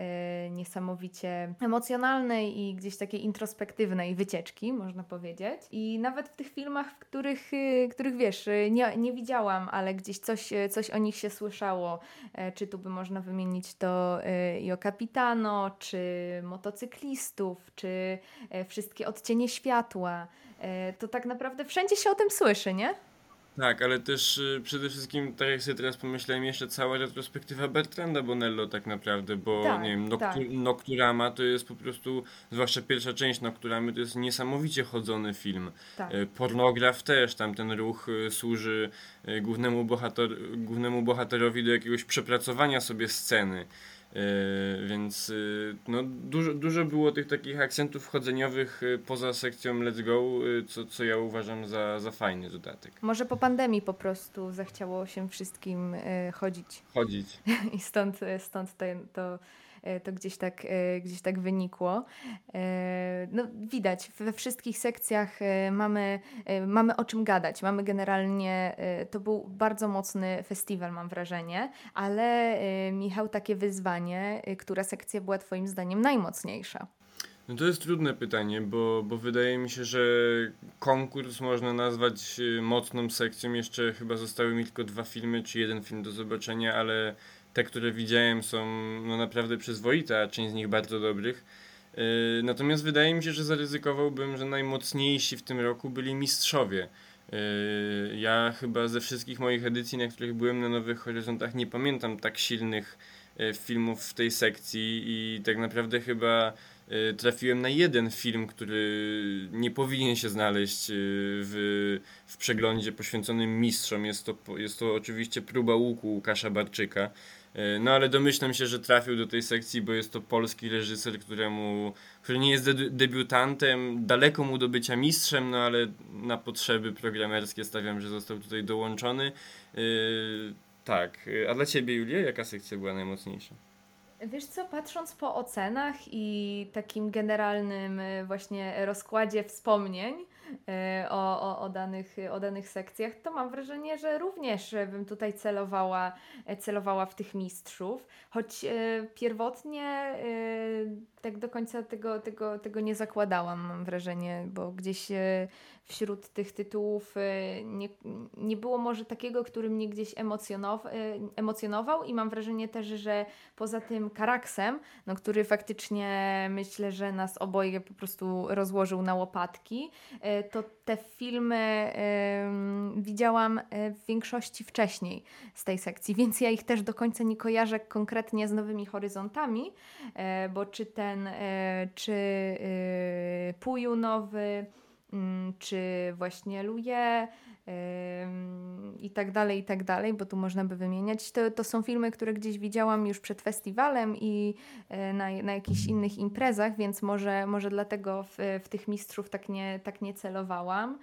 niesamowicie emocjonalnej i gdzieś takiej introspektywnej wycieczki, można powiedzieć. I nawet w tych filmach, w których, y, których wiesz, nie, nie widziałam, ale gdzieś coś, y, coś o nich się słyszało, e, czy tu by można wymienić to e, i o Capitano, czy motocyklistów, czy e, wszystkie odcienie światła, e, to tak naprawdę wszędzie się o tym słyszy, nie?
Tak, ale też y, przede wszystkim, tak jak sobie teraz pomyślałem, jeszcze cała retrospektywa Bertranda Bonello tak naprawdę, bo tak, nie wiem, Noctu tak. Nocturama to jest po prostu, zwłaszcza pierwsza część Nocturamy, to jest niesamowicie chodzony film. Tak. Y, pornograf też, tam ten ruch y, służy y, głównemu, bohater, głównemu bohaterowi do jakiegoś przepracowania sobie sceny. Yy, więc yy, no, dużo, dużo było tych takich akcentów wchodzeniowych yy, poza sekcją Let's Go, co, co ja uważam za, za fajny dodatek.
Może po pandemii po prostu zachciało się wszystkim chodzić.
Chodzić.
I stąd, stąd to, to E, to gdzieś tak, e, gdzieś tak wynikło. E, no, widać, we wszystkich sekcjach mamy, mamy o czym gadać. Mamy generalnie, to był bardzo mocny festiwal, mam wrażenie, ale Michał, takie wyzwanie, która sekcja była Twoim zdaniem najmocniejsza?
No to jest trudne pytanie, bo, bo wydaje mi się, że konkurs można nazwać mocną sekcją. Jeszcze chyba zostały mi tylko dwa filmy, czy jeden film do zobaczenia, ale te, które widziałem są no, naprawdę przyzwoite, a część z nich bardzo dobrych. Yy, natomiast wydaje mi się, że zaryzykowałbym, że najmocniejsi w tym roku byli mistrzowie. Yy, ja chyba ze wszystkich moich edycji, na których byłem na Nowych Horyzontach, nie pamiętam tak silnych yy, filmów w tej sekcji i tak naprawdę chyba trafiłem na jeden film, który nie powinien się znaleźć w, w przeglądzie poświęconym mistrzom. Jest to, jest to oczywiście próba łuku Łukasza Barczyka. E, no ale domyślam się, że trafił do tej sekcji, bo jest to polski reżyser, któremu, który nie jest de debiutantem, daleko mu do bycia mistrzem, no ale na potrzeby programerskie stawiam, że został tutaj dołączony. Yy, tak, a dla Ciebie Julia, jaka sekcja była najmocniejsza?
Wiesz co, patrząc po ocenach i takim generalnym właśnie rozkładzie wspomnień, E, o, o, o, danych, o danych sekcjach, to mam wrażenie, że również bym tutaj celowała, celowała w tych mistrzów, choć e, pierwotnie e, tak do końca tego, tego, tego nie zakładałam, mam wrażenie, bo gdzieś wśród tych tytułów y, nie, nie było może takiego, który mnie gdzieś emocjonow, y, emocjonował i mam wrażenie też, że poza tym Karaksem, no, który faktycznie myślę, że nas oboje po prostu rozłożył na łopatki, y, to te filmy widziałam w większości wcześniej z tej sekcji, więc ja ich też do końca nie kojarzę konkretnie z Nowymi Horyzontami, bo czy ten, czy Puju nowy, czy właśnie Luje i tak dalej, i tak dalej, bo tu można by wymieniać. To, to są filmy, które gdzieś widziałam już przed festiwalem i e, na, na jakichś innych imprezach, więc może, może dlatego w, w tych mistrzów tak nie, tak nie celowałam.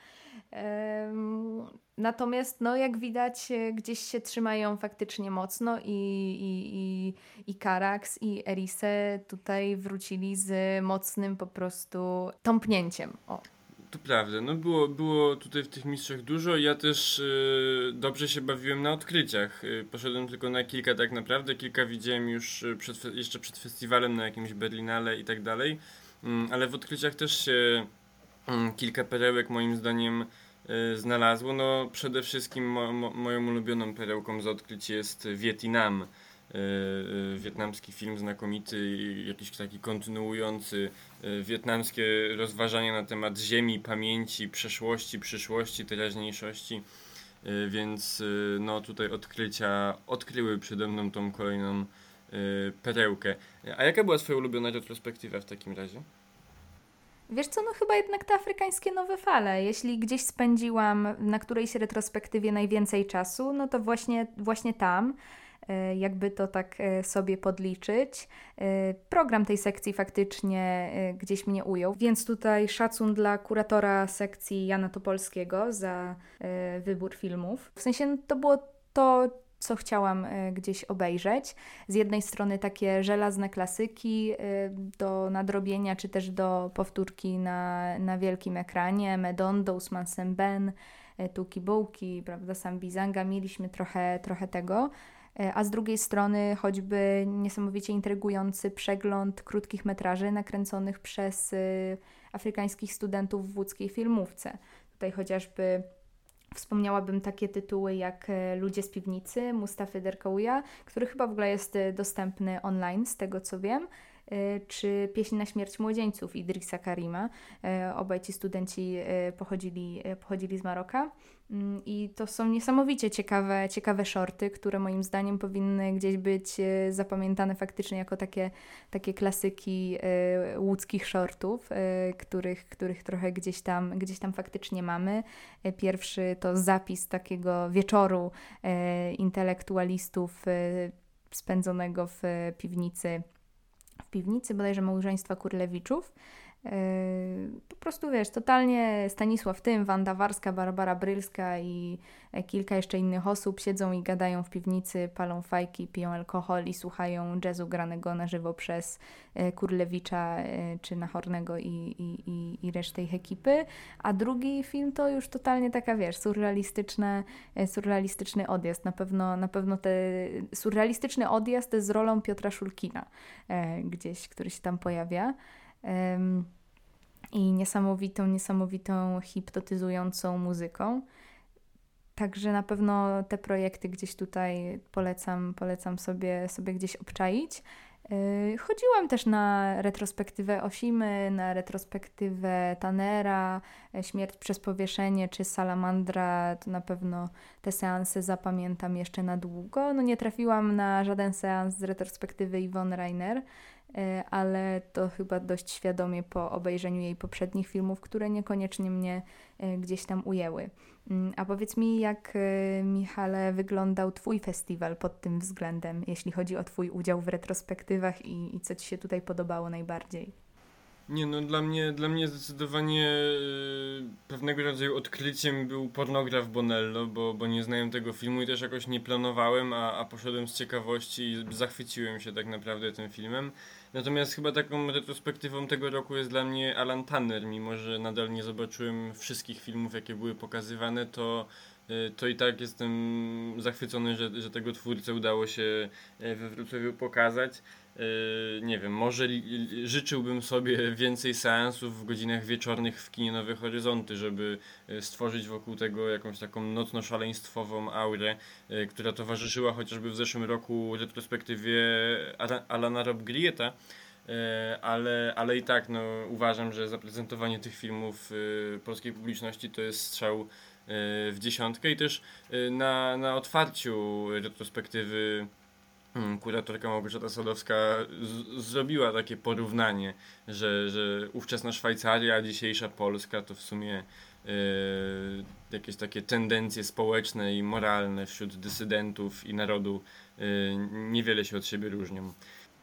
Natomiast, no, jak widać, e, gdzieś się trzymają faktycznie mocno i, i, i, i Karax i Erise tutaj wrócili z mocnym po prostu tąpnięciem. O.
To prawda, no było, było tutaj w tych mistrzach dużo. Ja też y, dobrze się bawiłem na odkryciach. Y, poszedłem tylko na kilka tak naprawdę, kilka widziałem już y, przed, jeszcze przed festiwalem na jakimś Berlinale i tak dalej. Mm, ale w odkryciach też się mm, kilka perełek moim zdaniem znalazło. No przede wszystkim mo, mo, moją ulubioną perełką z odkryć jest Vietnam. Wietnamski film znakomity, jakiś taki kontynuujący Y, wietnamskie rozważania na temat ziemi, pamięci, przeszłości, przyszłości, teraźniejszości. Y, więc y, no tutaj odkrycia odkryły przede mną tą kolejną perełkę. A jaka była Twoja ulubiona retrospektywa w takim razie?
Wiesz co, no chyba jednak te afrykańskie nowe fale. Jeśli gdzieś spędziłam na którejś retrospektywie najwięcej czasu, no to właśnie, właśnie tam. E, jakby to tak e, sobie podliczyć. E, program tej sekcji faktycznie gdzieś mnie ujął, więc tutaj szacun dla kuratora sekcji Jana Topolskiego za wybór filmów. W sensie no, to było to, co chciałam gdzieś obejrzeć. Z jednej strony takie żelazne klasyki do nadrobienia, czy też do powtórki na, na wielkim ekranie. Medondo, Usman Semben, Tuki Bułki, prawda, Sam Bizanga. Mieliśmy trochę, trochę tego. E, a z drugiej strony choćby niesamowicie intrygujący przegląd krótkich metraży nakręconych przez y, afrykańskich studentów w łódzkiej filmówce. Tutaj chociażby Wspomniałabym takie tytuły jak e, Ludzie z piwnicy Mustafy Derkauja, który chyba w ogóle jest e, dostępny online, z tego co wiem, czy Pieśń na śmierć młodzieńców Idrisa Karima. Obaj ci studenci pochodzili, pochodzili z Maroka. Mm, I to są niesamowicie ciekawe, ciekawe shorty, które moim zdaniem powinny gdzieś być zapamiętane faktycznie jako takie, takie klasyki łódzkich shortów, których, których trochę gdzieś tam, gdzieś tam faktycznie mamy. Pierwszy to zapis takiego wieczoru intelektualistów spędzonego w piwnicy, w piwnicy bodajże małżeństwa Kurlewiczów. Yy, po prostu wiesz, totalnie Stanisław Tym, Wanda Warska, Barbara Brylska i e, kilka jeszcze innych osób siedzą i gadają w piwnicy, palą fajki, piją alkohol i słuchają jazzu granego na żywo przez e, Kurlewicza e, czy Nachornego i, i, i, i resztę ich ekipy. A drugi film to już totalnie taka, wiesz, surrealistyczne, surrealistyczny odjazd. Na pewno, na pewno te surrealistyczny odjazd z rolą Piotra Szulkina gdzieś, który się tam pojawia i niesamowitą, niesamowitą hipnotyzującą muzyką. Także na pewno te projekty gdzieś tutaj polecam, polecam sobie, sobie gdzieś obczaić. Yy, chodziłam też na retrospektywę Osimy, na retrospektywę Tanera, e, Śmierć przez powieszenie czy Salamandra. To na pewno te seanse zapamiętam jeszcze na długo. No nie trafiłam na żaden seans z retrospektywy Yvonne Reiner, ale to chyba dość świadomie po obejrzeniu jej poprzednich filmów, które niekoniecznie mnie e, gdzieś tam ujęły. Mm, a powiedz mi, jak e, Michale wyglądał Twój festiwal pod tym względem, jeśli chodzi o Twój udział w retrospektywach i, i co Ci się tutaj podobało najbardziej?
Nie, no dla mnie, dla mnie zdecydowanie pewnego rodzaju odkryciem był pornograf Bonello, bo, bo nie znałem tego filmu i też jakoś nie planowałem, a, a poszedłem z ciekawości i zachwyciłem się tak naprawdę tym filmem. Natomiast chyba taką retrospektywą tego roku jest dla mnie Alan Tanner, mimo że nadal nie zobaczyłem wszystkich filmów, jakie były pokazywane, to y, to i tak jestem zachwycony, że, że tego twórcę udało się y, we Wrocławiu pokazać. Y, Nie wiem, może życzyłbym sobie więcej seansów w godzinach wieczornych w kinie Nowe Horyzonty, żeby y, stworzyć wokół tego jakąś taką nocno-szaleństwową aurę, y, która towarzyszyła chociażby w zeszłym roku retrospektywie Ala- Alana Rob Grieta. E, ale, ale i tak no, uważam, że zaprezentowanie tych filmów e, polskiej publiczności to jest strzał e, w dziesiątkę i też e, na, na otwarciu retrospektywy kuratorka Małgorzata Sadowska zrobiła takie porównanie, że, że ówczesna Szwajcaria, a dzisiejsza Polska to w sumie e, jakieś takie tendencje społeczne i moralne wśród dysydentów i narodu e, niewiele się od siebie różnią.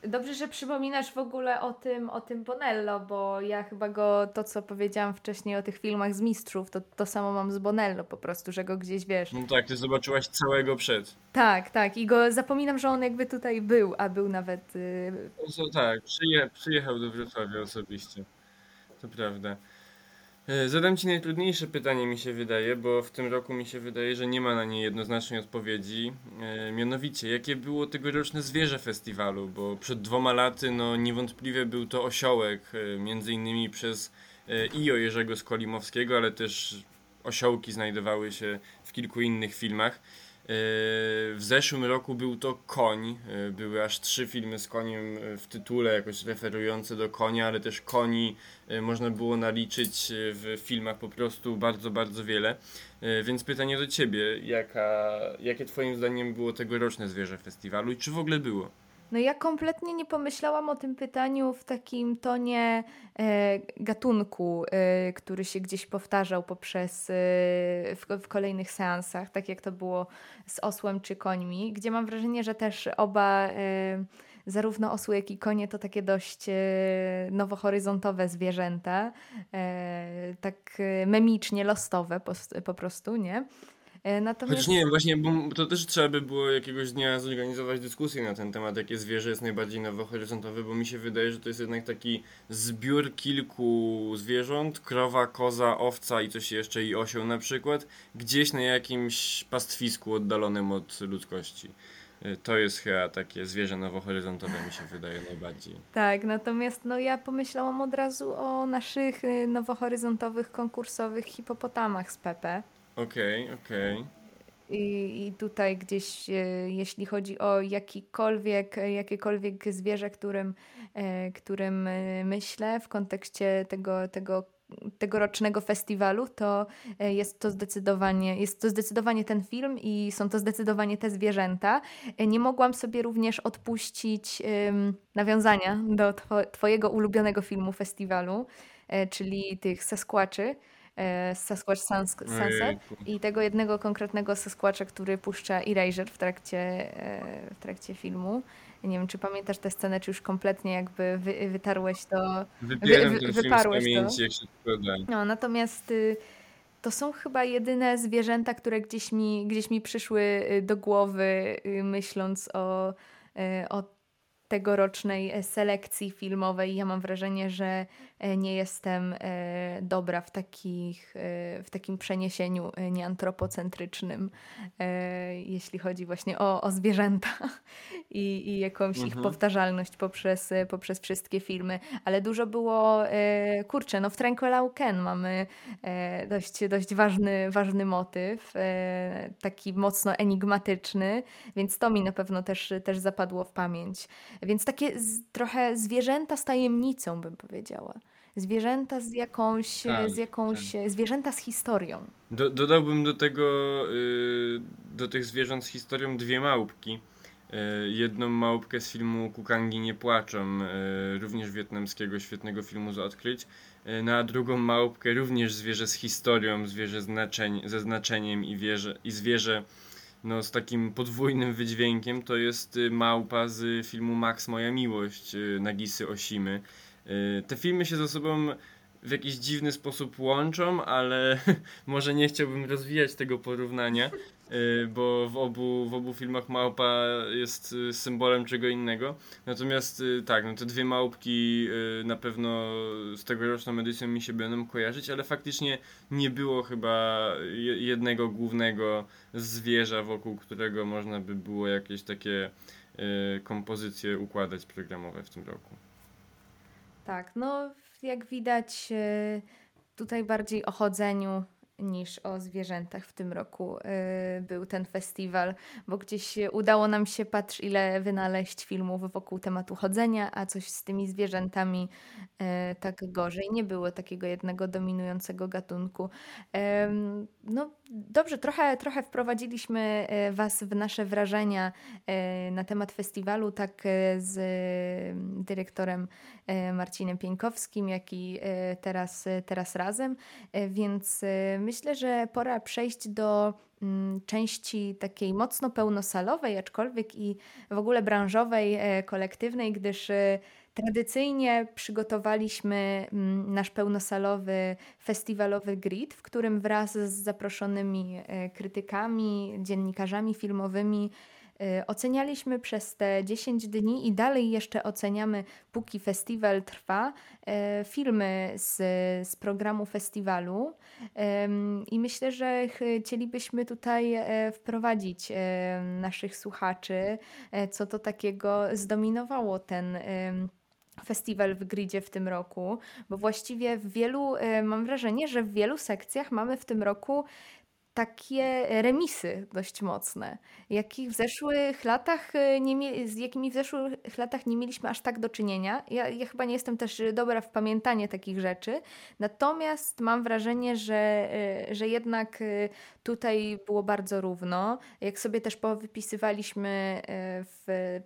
Dobrze, że przypominasz w ogóle o tym, o tym Bonello, bo ja chyba go, to co powiedziałam wcześniej o tych filmach z mistrzów, to to samo mam z Bonello po prostu, że go gdzieś wiesz.
No tak, ty zobaczyłaś całego przed.
Tak, tak. I go zapominam, że on jakby tutaj był, a był nawet. y,
No tak, przyje, przyjechał do Wrocławia osobiście. To prawda. E, Zadam Ci najtrudniejsze pytanie, mi się wydaje, bo w tym roku mi się wydaje, że nie ma na nie jednoznacznej odpowiedzi. E, mianowicie, jakie było tegoroczne zwierzę festiwalu? Bo przed dwoma laty, no niewątpliwie był to osiołek, e, między innymi przez e, Ijo Jerzego Skolimowskiego, ale też osiołki znajdowały się w kilku innych filmach. E, W zeszłym roku był to koń. E, Były aż trzy filmy z koniem e, w tytule, jakoś referujące do konia, ale też koni można było naliczyć w filmach po prostu bardzo, bardzo wiele. Więc pytanie do Ciebie, jaka, jakie Twoim zdaniem było tegoroczne zwierzę festiwalu i czy w ogóle było?
No ja kompletnie nie pomyślałam o tym pytaniu w takim tonie e, gatunku, e, który się gdzieś powtarzał poprzez e, w, w kolejnych seansach, tak jak to było z osłem czy końmi, gdzie mam wrażenie, że też oba e, zarówno osły, jak i konie to takie dość e, nowohoryzontowe zwierzęta, e, tak memicznie lostowe po, po prostu, nie? E, Natomiast...
Chociaż nie wiem, właśnie, bo to też trzeba by było jakiegoś dnia zorganizować dyskusję na ten temat, jakie zwierzę jest najbardziej nowohoryzontowe, bo mi się wydaje, że to jest jednak taki zbiór kilku zwierząt, krowa, koza, owca i coś jeszcze, i osioł na przykład, gdzieś na jakimś pastwisku oddalonym od ludzkości. Y, To jest chyba takie zwierzę nowohoryzontowe, mi się wydaje najbardziej.
Tak, natomiast no, ja pomyślałam od razu o naszych y, nowohoryzontowych konkursowych hipopotamach z Pepe.
Okej, okej.
I, I tutaj gdzieś, e, jeśli chodzi o jakikolwiek, e, jakiekolwiek zwierzę, którym, e, którym myślę w kontekście tego, tego tegorocznego festiwalu, to jest to zdecydowanie, jest to zdecydowanie ten film i są to zdecydowanie te zwierzęta. Nie mogłam sobie również odpuścić em, nawiązania do two, twojego ulubionego filmu festiwalu, czyli tych Sasquatchy, Sasquatch Suns, Sunset. I tego jednego konkretnego Sasquatcha, który puszcza Erasure w trakcie, e, w trakcie filmu. Nie wiem, czy pamiętasz tę scenę, czy już kompletnie jakby wy, wytarłeś to.
Wypieram
wy-
ten film z
wyparłeś to.
pamięci, jak się tylko da.
No, natomiast y, to są chyba jedyne zwierzęta, które gdzieś mi, gdzieś mi przyszły y, do głowy, y, myśląc o, o tegorocznej e, selekcji filmowej. Ja mam wrażenie, że e, nie jestem e, dobra w, takich, e, w takim przeniesieniu e, nieantropocentrycznym, e, jeśli chodzi właśnie o, o zwierzęta i, i jakąś ich
Mhm.
powtarzalność poprzez, e, poprzez wszystkie filmy. Ale dużo było, e, kurczę, no w Tranquil Ken mamy e, dość, dość ważny, ważny motyw, e, taki mocno enigmatyczny, więc to mi na pewno też, też zapadło w pamięć. Więc takie z, trochę zwierzęta z tajemnicą, bym powiedziała. Zwierzęta z jakąś,
Tak,
z jakąś, zwierzęta z historią.
Do, dodałbym do tego, y, do tych zwierząt z historią dwie małpki. Y, jedną małpkę z filmu Kukangi nie płaczą, również wietnamskiego świetnego filmu z odkryć. Na drugą małpkę również zwierzę z historią, zwierzę znaczeń, ze znaczeniem i, wieże, i zwierzę no, z takim podwójnym wydźwiękiem. To jest y, małpa z filmu Max Moja Miłość y, Nagisy Osimy. Y, Te filmy się ze sobą w jakiś dziwny sposób łączą, ale może nie chciałbym rozwijać tego porównania, y, bo w obu, w obu filmach małpa jest y, symbolem czego innego. Natomiast tak, no te dwie małpki na pewno z tegoroczną edycją mi się będą kojarzyć, ale faktycznie nie było chyba jednego głównego zwierza, wokół którego można by było jakieś takie kompozycje układać programowe w tym roku.
Tak, no jak widać tutaj bardziej o chodzeniu niż o zwierzętach w tym roku y, był ten festiwal, bo gdzieś udało nam się, patrz ile wynaleźć filmów wokół tematu chodzenia, a coś z tymi zwierzętami y, tak gorzej. Nie było takiego jednego dominującego gatunku. No dobrze, trochę, trochę wprowadziliśmy y, Was w nasze wrażenia na temat festiwalu, tak z dyrektorem Marcinem Pieńkowskim, jak i teraz, teraz razem, więc myślę, że pora przejść do mm, części takiej mocno pełnosalowej, aczkolwiek i w ogóle branżowej, e, kolektywnej, gdyż e, tradycyjnie przygotowaliśmy mm, nasz pełnosalowy festiwalowy grid, w którym wraz z zaproszonymi e, krytykami, dziennikarzami filmowymi ocenialiśmy przez te 10 dni i dalej jeszcze oceniamy, póki festiwal trwa, y, filmy z, z programu festiwalu. I myślę, że chcielibyśmy tutaj e, wprowadzić e, naszych słuchaczy, e, co to takiego zdominowało ten festiwal w gridzie w tym roku, bo właściwie w wielu, mam wrażenie, że w wielu sekcjach mamy w tym roku takie remisy dość mocne, jakich w zeszłych latach e, nie z jakimi w zeszłych latach nie mieliśmy aż tak do czynienia. Ja, ja chyba nie jestem też dobra w pamiętanie takich rzeczy, natomiast mam wrażenie, że, e, że jednak e, tutaj było bardzo równo. Jak sobie też powypisywaliśmy w,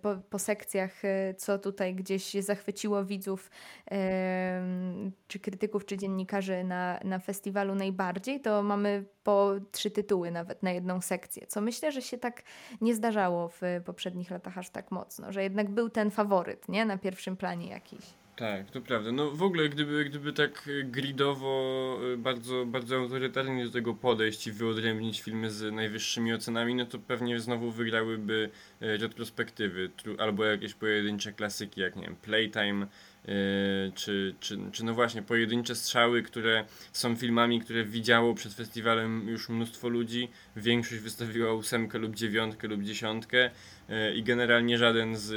po, po sekcjach, co tutaj gdzieś zachwyciło widzów, czy krytyków, czy dziennikarzy na, na festiwalu najbardziej, to mamy po trzy tytuły nawet na jedną sekcję, co myślę, że się tak nie zdarzało w poprzednich latach aż tak mocno, że jednak był ten faworyt, nie? Na pierwszym planie jakiś.
Tak, to prawda. No w ogóle gdyby, gdyby tak gridowo, y, bardzo, bardzo autorytarnie do tego podejść i wyodrębnić filmy z najwyższymi ocenami, no to pewnie znowu wygrałyby y, retrospektywy albo jakieś pojedyncze klasyki, jak nie wiem, Playtime, czy, czy, czy no właśnie pojedyncze strzały, które są filmami, które widziało przed festiwalem już mnóstwo ludzi. Większość wystawiła ósemkę lub dziewiątkę lub dziesiątkę yy, i generalnie żaden z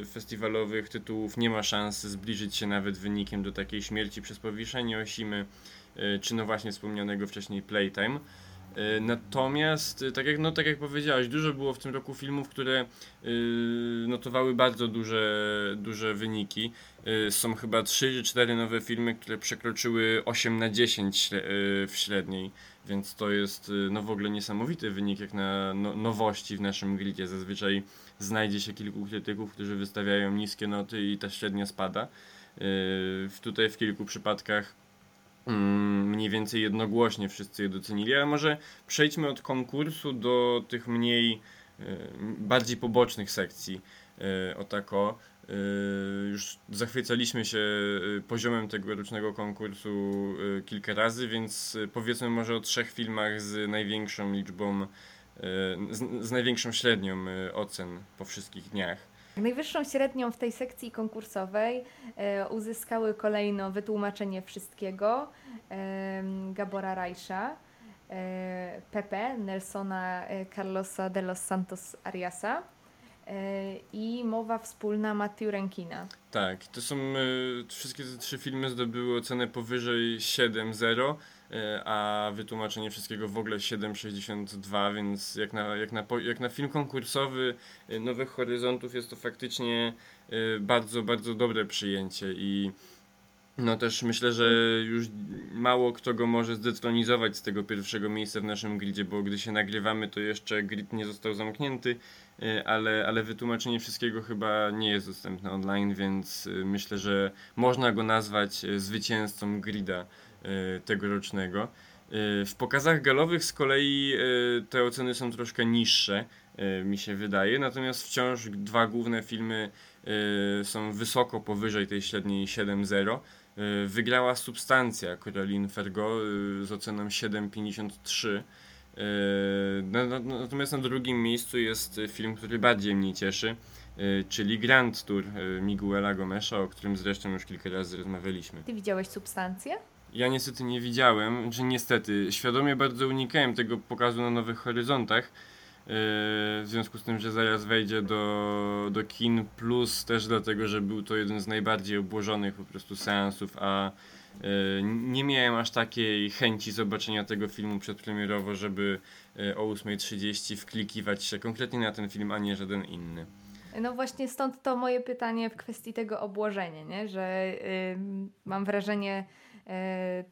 yy, festiwalowych tytułów nie ma szans zbliżyć się nawet wynikiem do takiej śmierci przez powieszenie osimy, czy no właśnie wspomnianego wcześniej Playtime. E, natomiast, e, tak jak, no, tak jak powiedziałeś, dużo było w tym roku filmów, które yy, notowały bardzo duże, duże wyniki. Są chyba 3 czy 4 nowe filmy, które przekroczyły 8 na 10 yy, w średniej, więc to jest no, w ogóle niesamowity wynik jak na no, nowości w naszym gridzie. Zazwyczaj znajdzie się kilku krytyków, którzy wystawiają niskie noty i ta średnia spada. tutaj w kilku przypadkach mniej więcej jednogłośnie wszyscy je docenili, ale może przejdźmy od konkursu do tych mniej, e, bardziej pobocznych sekcji. E, o tako. E, już zachwycaliśmy się poziomem tegorocznego konkursu kilka razy, więc powiedzmy może o trzech filmach z największą liczbą, z, z największą średnią ocen po wszystkich dniach.
Najwyższą średnią w tej sekcji konkursowej e, uzyskały kolejno wytłumaczenie wszystkiego e, Gabora Rajsza, e, Pepe Nelsona Carlosa de los Santos Ariasa i mowa wspólna Matthew Renkina.
Tak, to są wszystkie te trzy filmy zdobyły ocenę powyżej 7.0 E, a wytłumaczenie wszystkiego w ogóle 7,62, więc jak na, jak, na, jak na film konkursowy e, Nowych Horyzontów jest to faktycznie e, bardzo, bardzo dobre przyjęcie i no też myślę, że już mało kto go może zdetronizować z tego pierwszego miejsca w naszym gridzie, bo gdy się nagrywamy, to jeszcze grid nie został zamknięty, ale, ale wytłumaczenie wszystkiego chyba nie jest dostępne online, więc myślę, że można go nazwać zwycięzcą grida tegorocznego. E, w pokazach galowych z kolei e, te oceny są troszkę niższe, mi się wydaje, natomiast wciąż dwa główne filmy są wysoko powyżej tej średniej 7.0. wygrała Substancja Caroline Fergo z oceną 7,53. Natomiast na drugim miejscu jest film, który bardziej mnie cieszy, czyli Grand Tour Miguela Gomesza, o którym zresztą już kilka razy rozmawialiśmy.
Ty widziałeś Substancję?
Ja niestety nie widziałem, czy niestety, świadomie bardzo unikałem tego pokazu na Nowych Horyzontach, yy, w związku z tym, że zaraz wejdzie do, do kin, plus też dlatego, że był to jeden z najbardziej obłożonych po prostu seansów, a yy, nie miałem aż takiej chęci zobaczenia tego filmu przedpremierowo, żeby yy, o 8.30 wklikiwać się konkretnie na ten film, a nie żaden inny.
No właśnie stąd to moje pytanie w kwestii tego obłożenia, nie? że yy, mam wrażenie, E,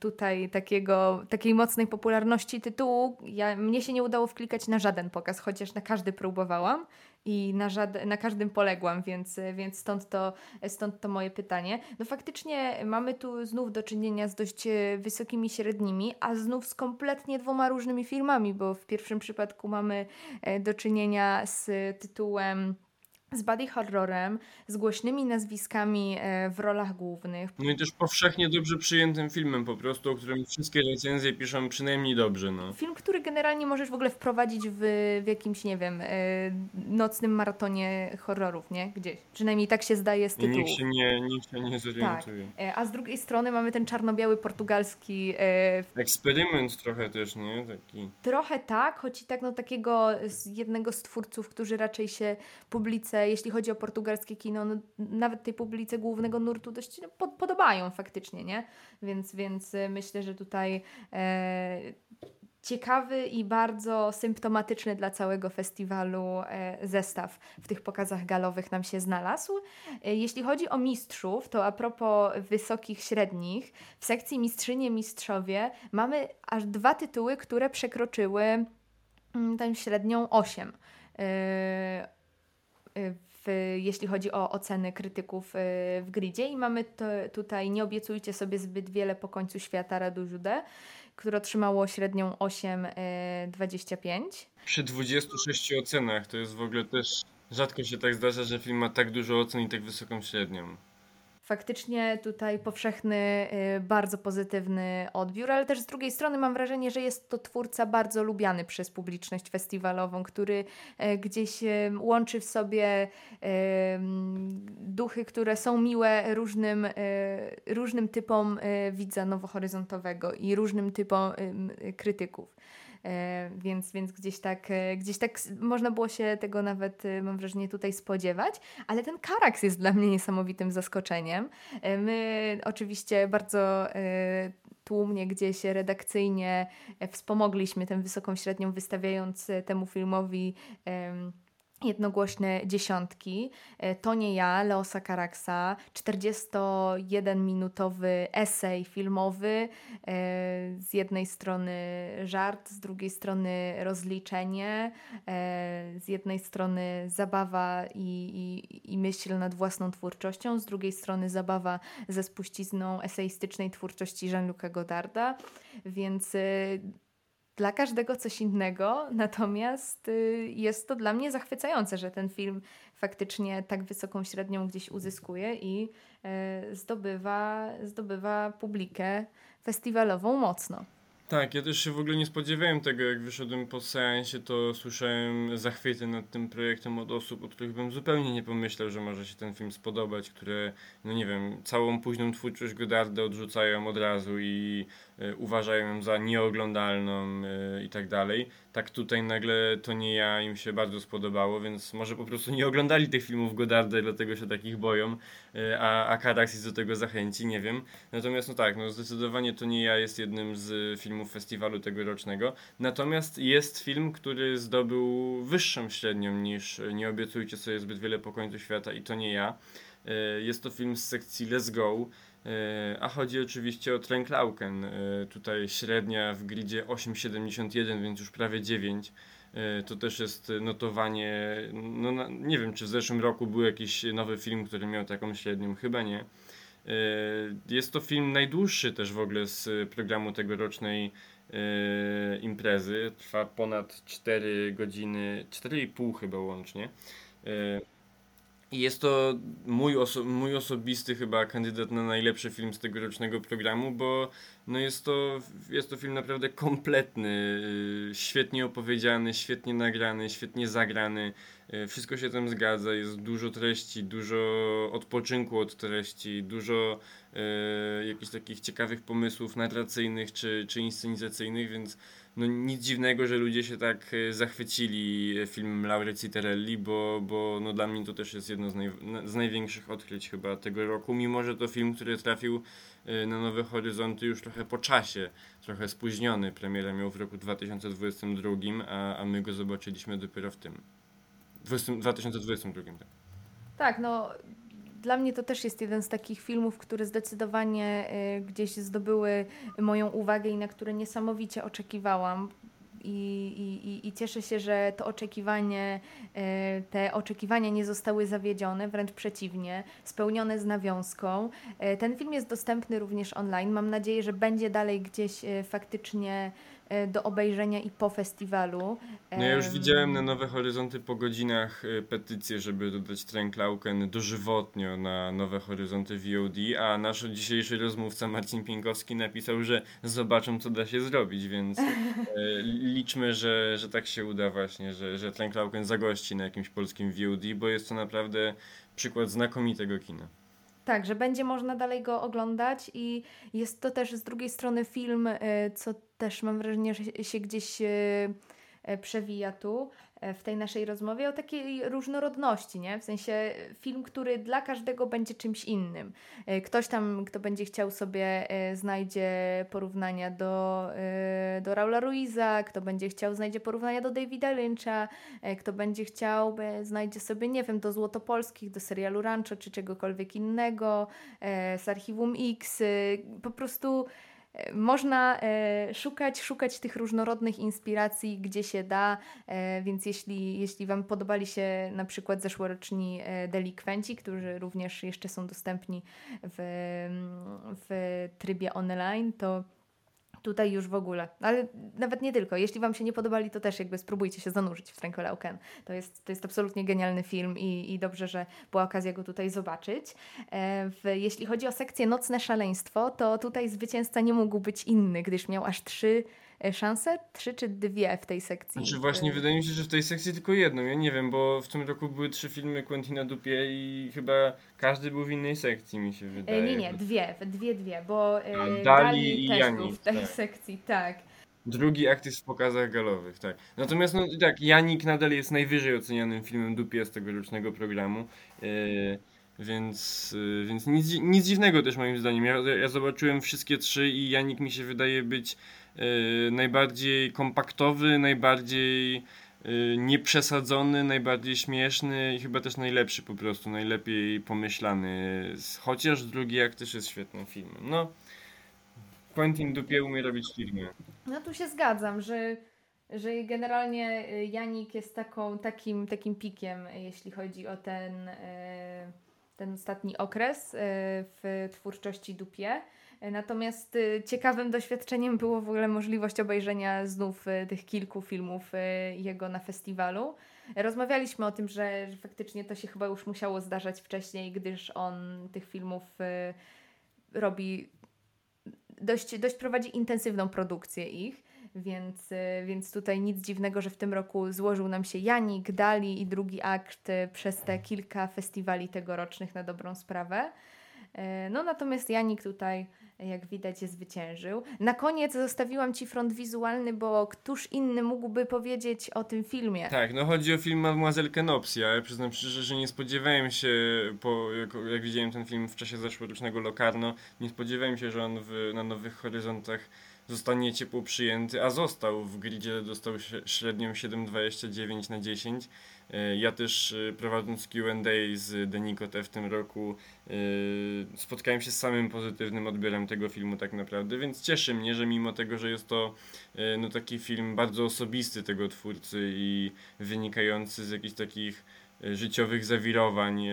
tutaj takiego, takiej mocnej popularności tytułu. Ja, mnie się nie udało wklikać na żaden pokaz, chociaż na każdy próbowałam i na, żad- na każdym poległam, więc, więc stąd, to, stąd to moje pytanie. No faktycznie mamy tu znów do czynienia z dość e, wysokimi średnimi, a znów z kompletnie dwoma różnymi filmami, bo w pierwszym przypadku mamy e, do czynienia z tytułem z body horrorem, z głośnymi nazwiskami e, w rolach głównych.
No i też powszechnie dobrze przyjętym filmem po prostu, o którym wszystkie recenzje piszą przynajmniej dobrze. No.
Film, który generalnie możesz w ogóle wprowadzić w, w jakimś, nie wiem, e, nocnym maratonie horrorów, nie? Gdzieś. Przynajmniej tak się zdaje z tytułu.
I nikt się nie, nikt się nie zorientuje.
Tak. E, a z drugiej strony mamy ten czarno-biały portugalski...
Eksperyment trochę też, nie? Taki.
Trochę tak, choć i tak no takiego z jednego z twórców, którzy raczej się jeśli chodzi o portugalskie kino, no, nawet tej publice głównego nurtu dość no, pod, podobają faktycznie, nie? Więc, więc y, myślę, że tutaj e, ciekawy i bardzo symptomatyczny dla całego festiwalu e, zestaw w tych pokazach galowych nam się znalazł. E, jeśli chodzi o mistrzów, to a propos wysokich, średnich, w sekcji mistrzynie, mistrzowie mamy aż dwa tytuły, które przekroczyły mm, tę średnią 8. Y, w, jeśli chodzi o oceny krytyków y, w gridzie i mamy to, tutaj Nie obiecujcie sobie zbyt wiele po końcu świata Radu Jude, które otrzymało średnią 8,25. Y,
Przy 26 ocenach to jest w ogóle też rzadko się tak zdarza, że film ma tak dużo ocen i tak wysoką średnią
faktycznie tutaj powszechny, y, bardzo pozytywny odbiór, ale też z drugiej strony mam wrażenie, że jest to twórca bardzo lubiany przez publiczność festiwalową, który y, gdzieś y, łączy w sobie duchy, które są miłe różnym, różnym typom widza nowohoryzontowego i różnym typom krytyków. E, więc, więc gdzieś, tak, e, gdzieś tak można było się tego nawet, e, mam wrażenie, tutaj spodziewać, ale ten Karaks jest dla mnie niesamowitym zaskoczeniem. My oczywiście bardzo tłumnie gdzieś redakcyjnie wspomogliśmy tę wysoką średnią, wystawiając temu filmowi jednogłośne dziesiątki. E, to nie ja, Leosa Karaksa, 41-minutowy esej filmowy, e, z jednej strony żart, z drugiej strony rozliczenie, e, z jednej strony zabawa i, i, i myśl nad własną twórczością, z drugiej strony zabawa ze spuścizną eseistycznej twórczości Jean-Luc'a Godarda, więc dla każdego coś innego, natomiast y, jest to dla mnie zachwycające, że ten film faktycznie tak wysoką średnią gdzieś uzyskuje i y, zdobywa, zdobywa publikę festiwalową mocno.
Tak, ja też się w ogóle nie spodziewałem tego, jak wyszedłem po seansie, to słyszałem zachwyty nad tym projektem od osób, o których bym zupełnie nie pomyślał, że może się ten film spodobać, które, no nie wiem, całą późną twórczość Godarda odrzucają od razu i uważają ją za nieoglądalną y, i tak dalej. Tak tutaj nagle to nie ja im się bardzo spodobało, więc może po prostu nie oglądali tych filmów Godarda, dlatego się takich boją, y, a, a Karaxis do tego zachęci, nie wiem. Natomiast no tak, no zdecydowanie to nie ja jest jednym z filmów festiwalu tegorocznego. Natomiast jest film, który zdobył wyższą średnią niż Nie obiecujcie sobie zbyt wiele po końcu świata i to nie ja. E, jest to film z sekcji Let's Go. E, a chodzi oczywiście o Trenklauken. E, tutaj średnia w gridzie 8,71, więc już prawie 9. To też jest notowanie. No, nie wiem, czy w zeszłym roku był jakiś nowy film, który miał taką średnią. Chyba nie. Jest to film najdłuższy też w ogóle z programu tegorocznej imprezy. Trwa ponad 4 godziny, 4,5 chyba łącznie. E, I jest to mój, oso mój osobisty chyba kandydat na najlepszy film z tegorocznego programu, bo no jest, to, jest to film naprawdę kompletny, y, świetnie opowiedziany, świetnie nagrany, świetnie zagrany. Y, wszystko się tam zgadza, jest dużo treści, dużo odpoczynku od treści, dużo y, jakichś takich ciekawych pomysłów narracyjnych czy, czy inscenizacyjnych, więc no nic dziwnego, że ludzie się tak e, zachwycili filmem Laury Citerelli, bo, bo no dla mnie to też jest jedno z, naj, z największych odkryć chyba tego roku, mimo że to film, który trafił e, na nowe horyzonty już trochę po czasie, trochę spóźniony. Premiera miał w roku 2022, a, a my go zobaczyliśmy dopiero w tym. 20, 2022. Tak.
tak, no dla mnie to też jest jeden z takich filmów, które zdecydowanie y, gdzieś zdobyły moją uwagę i na które niesamowicie oczekiwałam. I, i, I cieszę się, że to oczekiwanie, y, te oczekiwania nie zostały zawiedzione, wręcz przeciwnie, spełnione z nawiązką. Y, ten film jest dostępny również online. Mam nadzieję, że będzie dalej gdzieś faktycznie do obejrzenia i po festiwalu.
No ja już widziałem na Nowe Horyzonty po godzinach e, petycję, żeby dodać Trenklauken dożywotnio na Nowe Horyzonty VOD, a nasz dzisiejszy rozmówca Marcin Pinkowski napisał, że zobaczą co da się zrobić, więc e, liczmy, że, że tak się uda właśnie, że, że Trenklauken zagości na jakimś polskim VOD, bo jest to naprawdę przykład znakomitego kina.
Tak, że będzie można dalej go oglądać i jest to też z drugiej strony film, co też mam wrażenie, że się gdzieś e, przewija tu e, w tej naszej rozmowie o takiej różnorodności, nie? W sensie film, który dla każdego będzie czymś innym. E, ktoś tam, kto będzie chciał sobie, znajdzie porównania do, do Raula Ruiza, kto będzie chciał, znajdzie porównania do Davida Lyncha, kto będzie chciał, znajdzie sobie, nie wiem, do Złotopolskich, do serialu Rancho, czy czegokolwiek innego, z Archiwum X. Po prostu można e, szukać, szukać tych różnorodnych inspiracji, gdzie się da, e, więc jeśli, jeśli Wam podobali się na przykład zeszłoroczni e, delikwenci, którzy również jeszcze są dostępni w, w trybie online, to Tutaj już w ogóle. Ale nawet nie tylko. Jeśli Wam się nie podobali, to też jakby spróbujcie się zanurzyć w Tranquilauken. To jest, to jest absolutnie genialny film i, i dobrze, że była okazja go tutaj zobaczyć. E, w, jeśli chodzi o sekcję Nocne Szaleństwo, to tutaj zwycięzca nie mógł być inny, gdyż miał aż trzy szanse? Trzy czy dwie w tej sekcji?
Znaczy właśnie wydaje mi się, że w tej sekcji tylko jedną. Ja nie wiem, bo w tym roku były trzy filmy Quentina Dupie i chyba każdy był w innej sekcji, mi się e, wydaje.
Nie, nie, dwie, dwie, dwie, bo e, Dali, Dali i też Janik, był w tej tak. sekcji, tak.
Drugi akt jest w pokazach galowych, tak. Natomiast no tak, Janik nadal jest najwyżej ocenianym filmem Dupie z tegorocznego programu. Yy, więc, więc nic, nic dziwnego też moim zdaniem. Ja, ja zobaczyłem wszystkie trzy i Janik mi się wydaje być najbardziej kompaktowy, najbardziej y, nieprzesadzony, najbardziej śmieszny i chyba też najlepszy po prostu, najlepiej pomyślany. Chociaż drugi jak też jest świetnym filmem. No, Quentin Dupie umie robić filmy.
No tu się zgadzam, że, że generalnie y, Janik jest taką, takim, takim pikiem, jeśli chodzi o ten, ten ostatni okres w twórczości Dupie. Natomiast y, ciekawym doświadczeniem było w ogóle możliwość obejrzenia znów y, tych kilku filmów y, jego na festiwalu. Rozmawialiśmy o tym, że, faktycznie to się chyba już musiało zdarzać wcześniej, gdyż on tych filmów robi dość, dość prowadzi intensywną produkcję ich, więc, więc tutaj nic dziwnego, że w tym roku złożył nam się Janik, Dali i drugi akt przez te kilka festiwali tegorocznych na dobrą sprawę. No natomiast Janik tutaj jak widać, zwyciężył. Na koniec zostawiłam Ci front wizualny, bo któż inny mógłby powiedzieć o tym filmie?
Tak, no chodzi o film Mademoiselle Kenopsia. Ja przyznam szczerze, że nie spodziewałem się, po, jak, jak widziałem ten film w czasie zeszłorocznego Locarno, nie spodziewałem się, że on w, na Nowych Horyzontach zostanie ciepło przyjęty, a został w gridzie, dostał średnią 7,29 na 10. E, ja też e, prowadząc Q&A z Denikote w tym roku e, spotkałem się z samym pozytywnym odbiorem tego filmu tak naprawdę, więc cieszy mnie, że mimo tego, że jest to no, taki film bardzo osobisty tego twórcy i wynikający z jakichś takich życiowych zawirowań,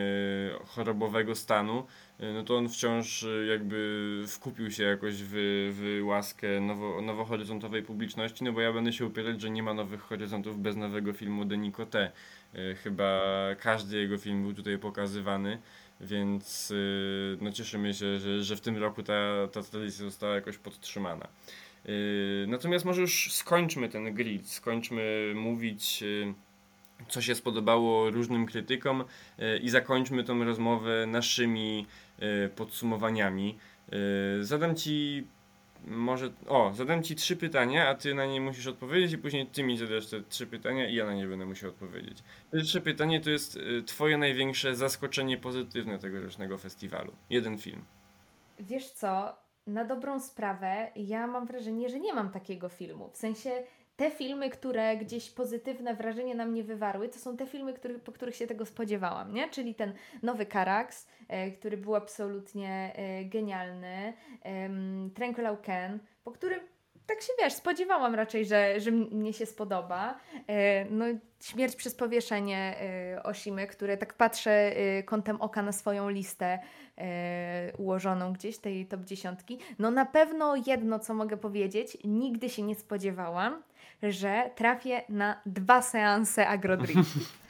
chorobowego stanu, no to on wciąż jakby wkupił się jakoś w, w łaskę nowo, nowohoryzontowej publiczności, no bo ja będę się upierać, że nie ma nowych horyzontów bez nowego filmu Deniko T. Y, Chyba każdy jego film był tutaj pokazywany, więc y, no cieszymy się, że, że w tym roku ta, ta tradycja została jakoś podtrzymana. Y, Natomiast może już skończmy ten grid, skończmy mówić, co się spodobało różnym krytykom i zakończmy tą rozmowę naszymi podsumowaniami. Zadam Ci może, o, zadam Ci trzy pytania, a Ty na nie musisz odpowiedzieć i później Ty mi zadasz te trzy pytania i ja na nie będę musiał odpowiedzieć. Pierwsze pytanie to jest y, Twoje największe zaskoczenie pozytywne tegorocznego festiwalu. Jeden film.
Wiesz co, na dobrą sprawę, ja mam wrażenie, że nie mam takiego filmu. W sensie te filmy, które gdzieś pozytywne wrażenie na mnie wywarły, to są te filmy, który, po których się tego spodziewałam, nie? Czyli ten nowy Karax, e, który był absolutnie e, genialny, em, Tranquil Ken, po którym tak się wiesz, spodziewałam raczej, że, że mnie się spodoba. E, no, śmierć przez powieszenie e, Osimy, które tak patrzę e, kątem oka na swoją listę ułożoną gdzieś, tej top dziesiątki. No na pewno jedno, co mogę powiedzieć, nigdy się nie spodziewałam, że trafię na dwa seanse agrodrift.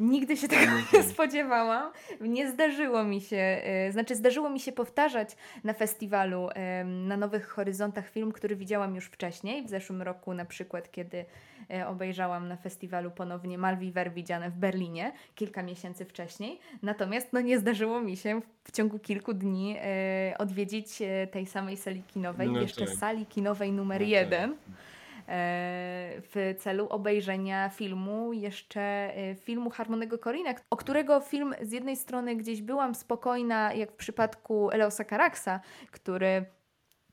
Nigdy się tego nie spodziewałam. Nie zdarzyło mi się, e, znaczy zdarzyło mi się powtarzać na festiwalu na Nowych Horyzontach film, który widziałam już wcześniej, w zeszłym roku na przykład, kiedy e, obejrzałam na festiwalu ponownie Malwiver widziane w Berlinie kilka miesięcy wcześniej. Natomiast no, nie zdarzyło mi się w, ciągu kilku dni e, odwiedzić e, tej samej sali kinowej,
No
jeszcze
tak.
sali kinowej numer
No tak.
jeden e, w celu obejrzenia filmu, jeszcze e, filmu Harmonego Corina, o którego film z jednej strony gdzieś byłam spokojna, jak w przypadku Eleosa Caraxa, który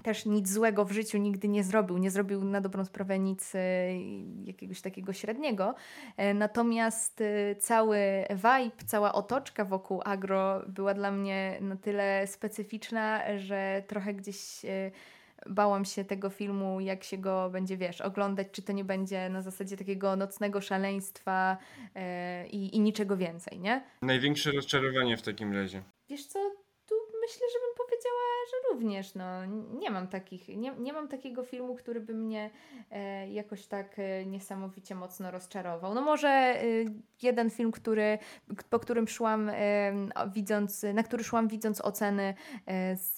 też nic złego w życiu nigdy nie zrobił. Nie zrobił na dobrą sprawę nic e, jakiegoś takiego średniego. E, Natomiast e, cały vibe, cała otoczka wokół agro była dla mnie na tyle specyficzna, że trochę gdzieś e, bałam się tego filmu, jak się go będzie, wiesz, oglądać, czy to nie będzie na zasadzie takiego nocnego szaleństwa e, i, i niczego więcej, nie?
Największe rozczarowanie w takim razie.
Wiesz co, tu myślę, że również, no, nie mam takich, nie, nie mam takiego filmu, który by mnie e, jakoś tak e, niesamowicie mocno rozczarował. No może e, jeden film, który, po którym szłam e, widząc, na który szłam widząc oceny e, z,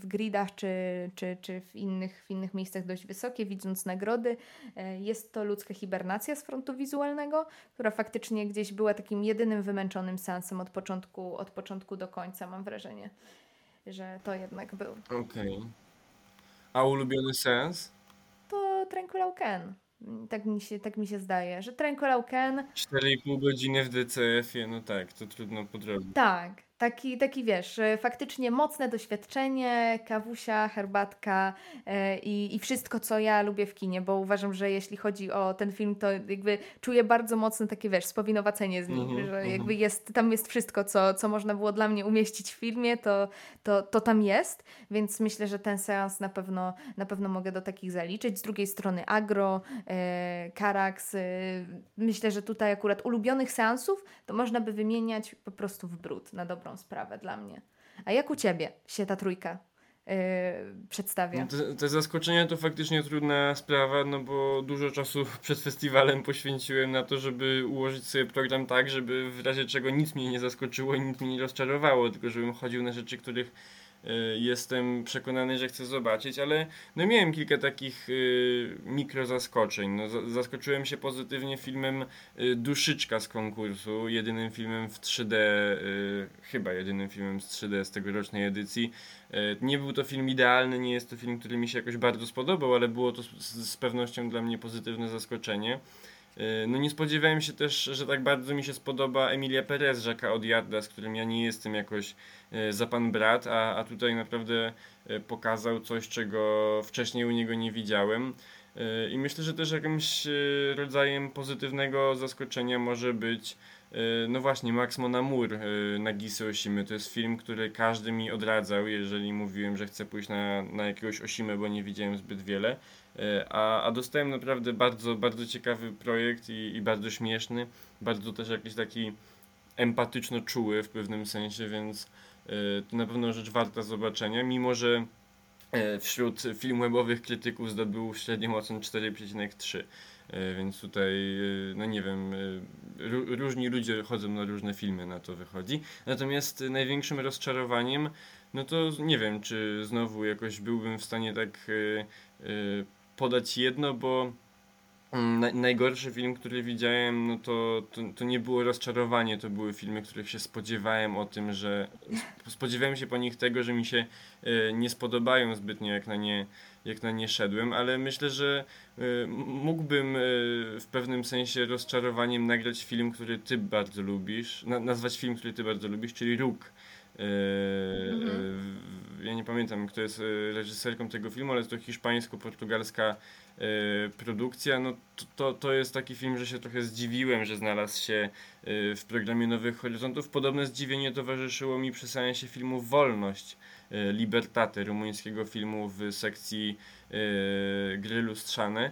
w gridach czy, czy, czy w, innych, w innych miejscach dość wysokie, widząc nagrody. E, Jest to ludzka hibernacja z frontu wizualnego, która faktycznie gdzieś była takim jedynym wymęczonym sensem od początku, od początku do końca, mam wrażenie, że to jednak był.
Okej. A ulubiony sens?
To Tranquil Ken. Tak mi, się, tak mi się zdaje, że Tranquil Ken
4,5 godziny w DCF-ie, no tak, to trudno podrobić.
Tak, taki, taki wiesz, e, faktycznie mocne doświadczenie, kawusia, herbatka e, i, i wszystko, co ja lubię w kinie, bo uważam, że jeśli chodzi o ten film, to jakby czuję bardzo mocno takie, wiesz, spowinowacenie z nim,
Mhm,
że
mhm.
jakby jest, tam jest wszystko, co, co można było dla mnie umieścić w filmie, to, to, to tam jest, więc myślę, że ten seans na pewno, na pewno mogę do takich zaliczyć. Z drugiej strony Agro, e, Karax, e, myślę, że tutaj akurat ulubionych seansów to można by wymieniać po prostu w brud, na dobrą sprawę dla mnie. A jak u Ciebie się ta trójka e, przedstawia?
No te, te zaskoczenia to faktycznie trudna sprawa, no bo dużo czasu przed festiwalem poświęciłem na to, żeby ułożyć sobie program tak, żeby w razie czego nic mnie nie zaskoczyło i nic mnie nie rozczarowało, tylko żebym chodził na rzeczy, których jestem przekonany, że chcę zobaczyć, ale no miałem kilka takich y, mikro zaskoczeń. No, za, zaskoczyłem się pozytywnie filmem y, Duszyczka z konkursu, jedynym filmem w 3D, y, chyba jedynym filmem z 3D z tegorocznej edycji. Nie był to film idealny, nie jest to film, który mi się jakoś bardzo spodobał, ale było to z, pewnością dla mnie pozytywne zaskoczenie. No nie spodziewałem się też, że tak bardzo mi się spodoba Emilia Perez, Jacques'a Odiarda, z którym ja nie jestem jakoś za pan brat, a, a tutaj naprawdę e, pokazał coś, czego wcześniej u niego nie widziałem. E, I myślę, że też jakimś e, rodzajem pozytywnego zaskoczenia może być e, no właśnie, Max Mon Amour e, Nagisy Osimy. To jest film, który każdy mi odradzał, jeżeli mówiłem, że chcę pójść na, na jakiegoś Osimę, bo nie widziałem zbyt wiele. E, a, a dostałem naprawdę bardzo, bardzo ciekawy projekt i, i bardzo śmieszny, bardzo też jakiś taki empatyczno czuły w pewnym sensie, więc e, to na pewno rzecz warta zobaczenia, mimo że e, wśród filmwebowych krytyków zdobył średnią ocen 4,3. Więc tutaj, no nie wiem, różni ludzie chodzą na różne filmy, na to wychodzi. Natomiast największym rozczarowaniem, no to nie wiem, czy znowu jakoś byłbym w stanie tak podać jedno, bo mm, najgorszy film, który widziałem, no to, to, to, nie było rozczarowanie, to były filmy, których się spodziewałem o tym, że spodziewałem się po nich tego, że mi się e, nie spodobają zbytnio, jak na nie, jak na nie szedłem, ale myślę, że e, mógłbym e, w pewnym sensie rozczarowaniem nagrać film, który ty bardzo lubisz, nazwać film, który ty bardzo lubisz, czyli Róg Mhm. Ja nie pamiętam, kto jest reżyserką tego filmu, ale to hiszpańsko-portugalska produkcja. No to, to, to jest taki film, że się trochę zdziwiłem, że znalazł się w programie Nowych Horyzontów. Podobne zdziwienie towarzyszyło mi przy seansie filmu Wolność Libertate, rumuńskiego filmu w sekcji gry lustrzane.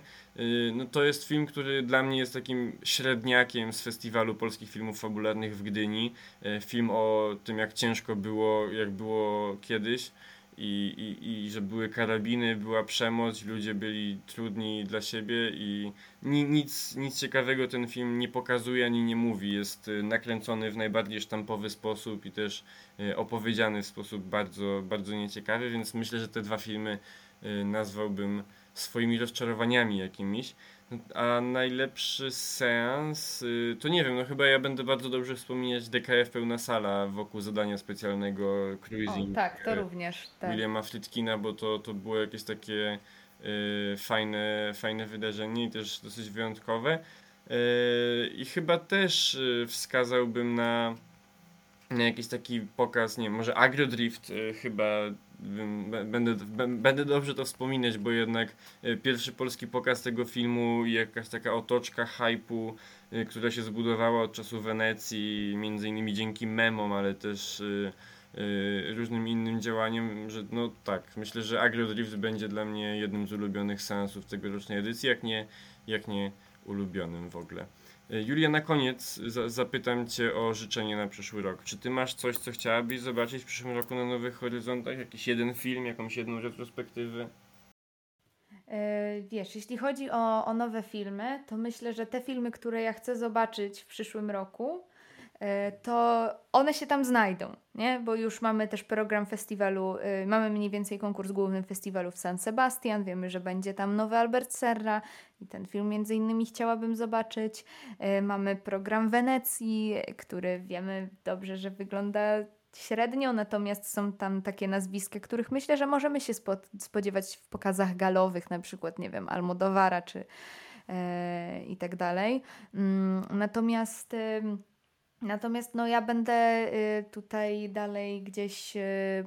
No to jest film, który dla mnie jest takim średniakiem z Festiwalu Polskich Filmów Fabularnych w Gdyni. Film o tym, jak ciężko było, jak było kiedyś i, i, i że były karabiny, była przemoc, ludzie byli trudni dla siebie i ni, nic, nic ciekawego ten film nie pokazuje ani nie mówi. Jest y, nakręcony w najbardziej sztampowy sposób i też y, opowiedziany w sposób bardzo, bardzo nieciekawy, więc myślę, że te dwa filmy y, nazwałbym swoimi rozczarowaniami jakimiś. A najlepszy seans, y, to nie wiem, no chyba ja będę bardzo dobrze wspominać DKF Pełna Sala wokół zadania specjalnego Cruising.
O, tak, to również. Tak.
Williama Fritkina, bo to, to było jakieś takie y, fajne, fajne wydarzenie i też dosyć wyjątkowe. Y, I chyba też y, wskazałbym na, na jakiś taki pokaz, nie wiem, może Agrodrift y, chyba będę, będę dobrze to wspominać, bo jednak e, pierwszy polski pokaz tego filmu i jakaś taka otoczka hypu, e, która się zbudowała od czasu Wenecji, między innymi dzięki memom, ale też e, różnym innym działaniom, że no tak, myślę, że Agro Drift będzie dla mnie jednym z ulubionych seansów tegorocznej edycji, jak nie, jak nie ulubionym w ogóle. Julia, na koniec za zapytam Cię o życzenie na przyszły rok. Czy Ty masz coś, co chciałabyś zobaczyć w przyszłym roku na Nowych Horyzontach? Jakiś jeden film, jakąś jedną retrospektywę?
E, wiesz, jeśli chodzi o, o nowe filmy, to myślę, że te filmy, które ja chcę zobaczyć w przyszłym roku, to one się tam znajdą, nie? bo już mamy też program festiwalu, y, mamy mniej więcej konkurs główny festiwalu w San Sebastian, wiemy, że będzie tam nowy Albert Serra i ten film między innymi chciałabym zobaczyć. Y, mamy program Wenecji, który wiemy dobrze, że wygląda średnio, natomiast są tam takie nazwiska, których myślę, że możemy się spodziewać w pokazach galowych, na przykład, nie wiem, Almodowara czy e, i tak dalej. Mm, natomiast Natomiast no, ja będę y, tutaj dalej gdzieś y,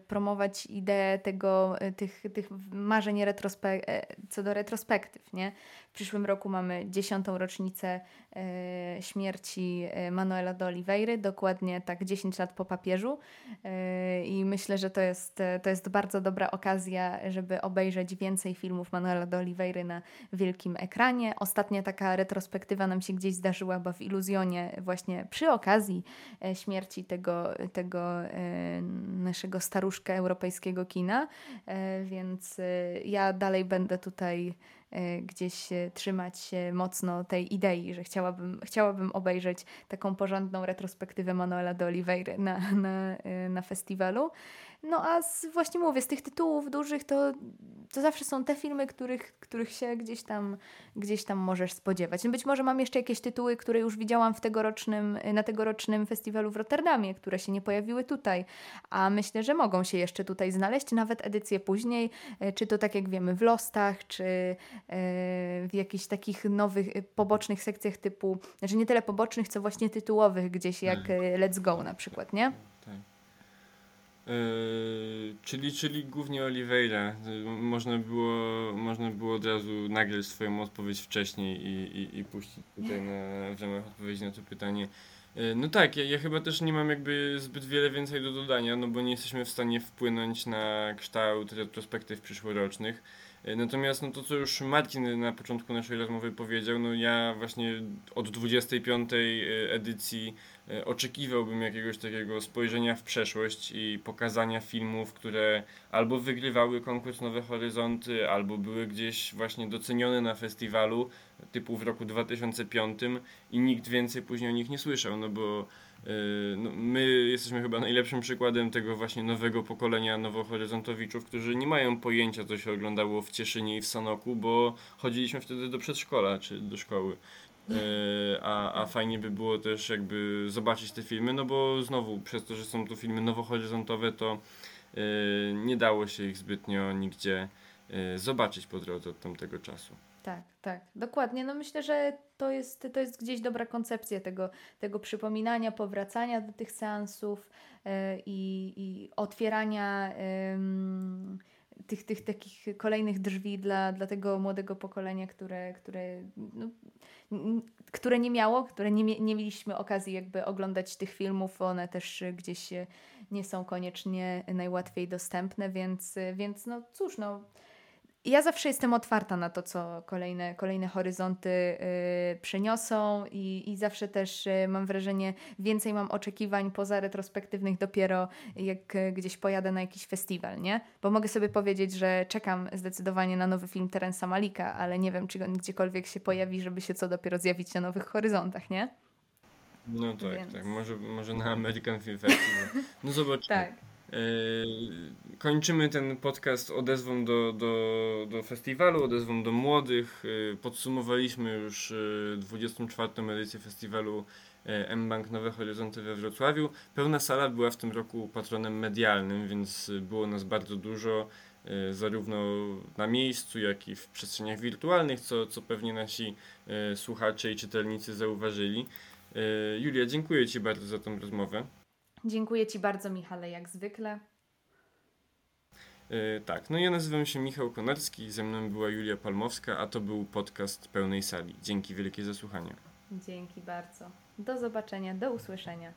promować ideę tego, y, tych, tych marzeń retrospe- e, co do retrospektyw. Nie? W przyszłym roku mamy dziesiątą rocznicę śmierci Manuela de Oliveira, dokładnie tak 10 lat po papieżu. I myślę, że to jest, to jest bardzo dobra okazja, żeby obejrzeć więcej filmów Manuela de Oliveira na wielkim ekranie. Ostatnia taka retrospektywa nam się gdzieś zdarzyła, bo w Iluzjonie właśnie przy okazji śmierci tego, tego naszego staruszka europejskiego kina. Więc ja dalej będę tutaj E, gdzieś trzymać się mocno tej idei, że chciałabym, chciałabym obejrzeć taką porządną retrospektywę Manuela de Oliveira na, na, e, na festiwalu. No a z, właśnie mówię, z tych tytułów dużych to, to zawsze są te filmy, których, których się gdzieś tam, gdzieś tam możesz spodziewać. No być może mam jeszcze jakieś tytuły, które już widziałam w tegorocznym, na tegorocznym festiwalu w Rotterdamie, które się nie pojawiły tutaj, a myślę, że mogą się jeszcze tutaj znaleźć, nawet edycje później, e, czy to tak jak wiemy w Lostach, czy e, w jakichś takich nowych, e, pobocznych sekcjach typu, znaczy nie tyle pobocznych, co właśnie tytułowych gdzieś, jak hmm. Let's Go na przykład, nie?
Yy, czyli, czyli głównie Oliveira. Yy, można było, można było od razu nagrać swoją odpowiedź wcześniej i, i, i puścić tutaj na, w ramach odpowiedzi na to pytanie. Yy, no tak, ja, ja chyba też nie mam jakby zbyt wiele więcej do dodania, no bo nie jesteśmy w stanie wpłynąć na kształt retrospektyw przyszłorocznych. Natomiast no to, co już Marcin na początku naszej rozmowy powiedział, no ja właśnie od 25 e, edycji oczekiwałbym jakiegoś takiego spojrzenia w przeszłość i pokazania filmów, które albo wygrywały konkurs Nowe Horyzonty, albo były gdzieś właśnie docenione na festiwalu, typu w roku 2005 i nikt więcej później o nich nie słyszał, no bo Yy, No, my jesteśmy chyba najlepszym przykładem tego właśnie nowego pokolenia nowohoryzontowiczów, którzy nie mają pojęcia, co się oglądało w Cieszynie i w Sanoku, bo chodziliśmy wtedy do przedszkola czy do szkoły. Yy, A, a fajnie by było też jakby zobaczyć te filmy, no bo znowu przez to, że są to filmy nowohoryzontowe, to yy, nie dało się ich zbytnio nigdzie yy, zobaczyć po drodze od tamtego czasu.
Tak, tak, dokładnie. No myślę, że to jest, to jest gdzieś dobra koncepcja tego, tego przypominania, powracania do tych seansów e, i, i otwierania tych, tych takich kolejnych drzwi dla, dla tego młodego pokolenia, które, które, no, które nie miało, które nie, nie mieliśmy okazji jakby oglądać tych filmów. One też gdzieś e, nie są koniecznie najłatwiej dostępne, więc, e, więc no cóż, no ja zawsze jestem otwarta na to, co kolejne, kolejne horyzonty y, przyniosą i, i zawsze też y, mam wrażenie, więcej mam oczekiwań poza retrospektywnych dopiero jak y, gdzieś pojadę na jakiś festiwal, nie? Bo mogę sobie powiedzieć, że czekam zdecydowanie na nowy film Terensa Malika, ale nie wiem, czy on gdziekolwiek się pojawi, żeby się co dopiero zjawić na nowych horyzontach, nie?
No tak,
Więc-
tak. Może, może na American Film Festival. No zobaczymy.
Tak.
Yy, Kończymy ten podcast odezwą do, do, do festiwalu, odezwą do młodych. Yy, Podsumowaliśmy już yy, 24. edycję festiwalu yy, M-Bank Nowe Horyzonty we Wrocławiu. Pełna sala była w tym roku patronem medialnym, więc yy, było nas bardzo dużo, yy, zarówno na miejscu, jak i w przestrzeniach wirtualnych, co, co pewnie nasi yy, słuchacze i czytelnicy zauważyli. Yy, Julia, dziękuję Ci bardzo za tą rozmowę.
Dziękuję Ci bardzo, Michale, jak zwykle.
Yy, tak, no ja nazywam się Michał Konarski, ze mną była Julia Palmowska, a to był podcast pełnej sali. Dzięki wielkie za słuchanie.
Dzięki bardzo. Do zobaczenia, do usłyszenia.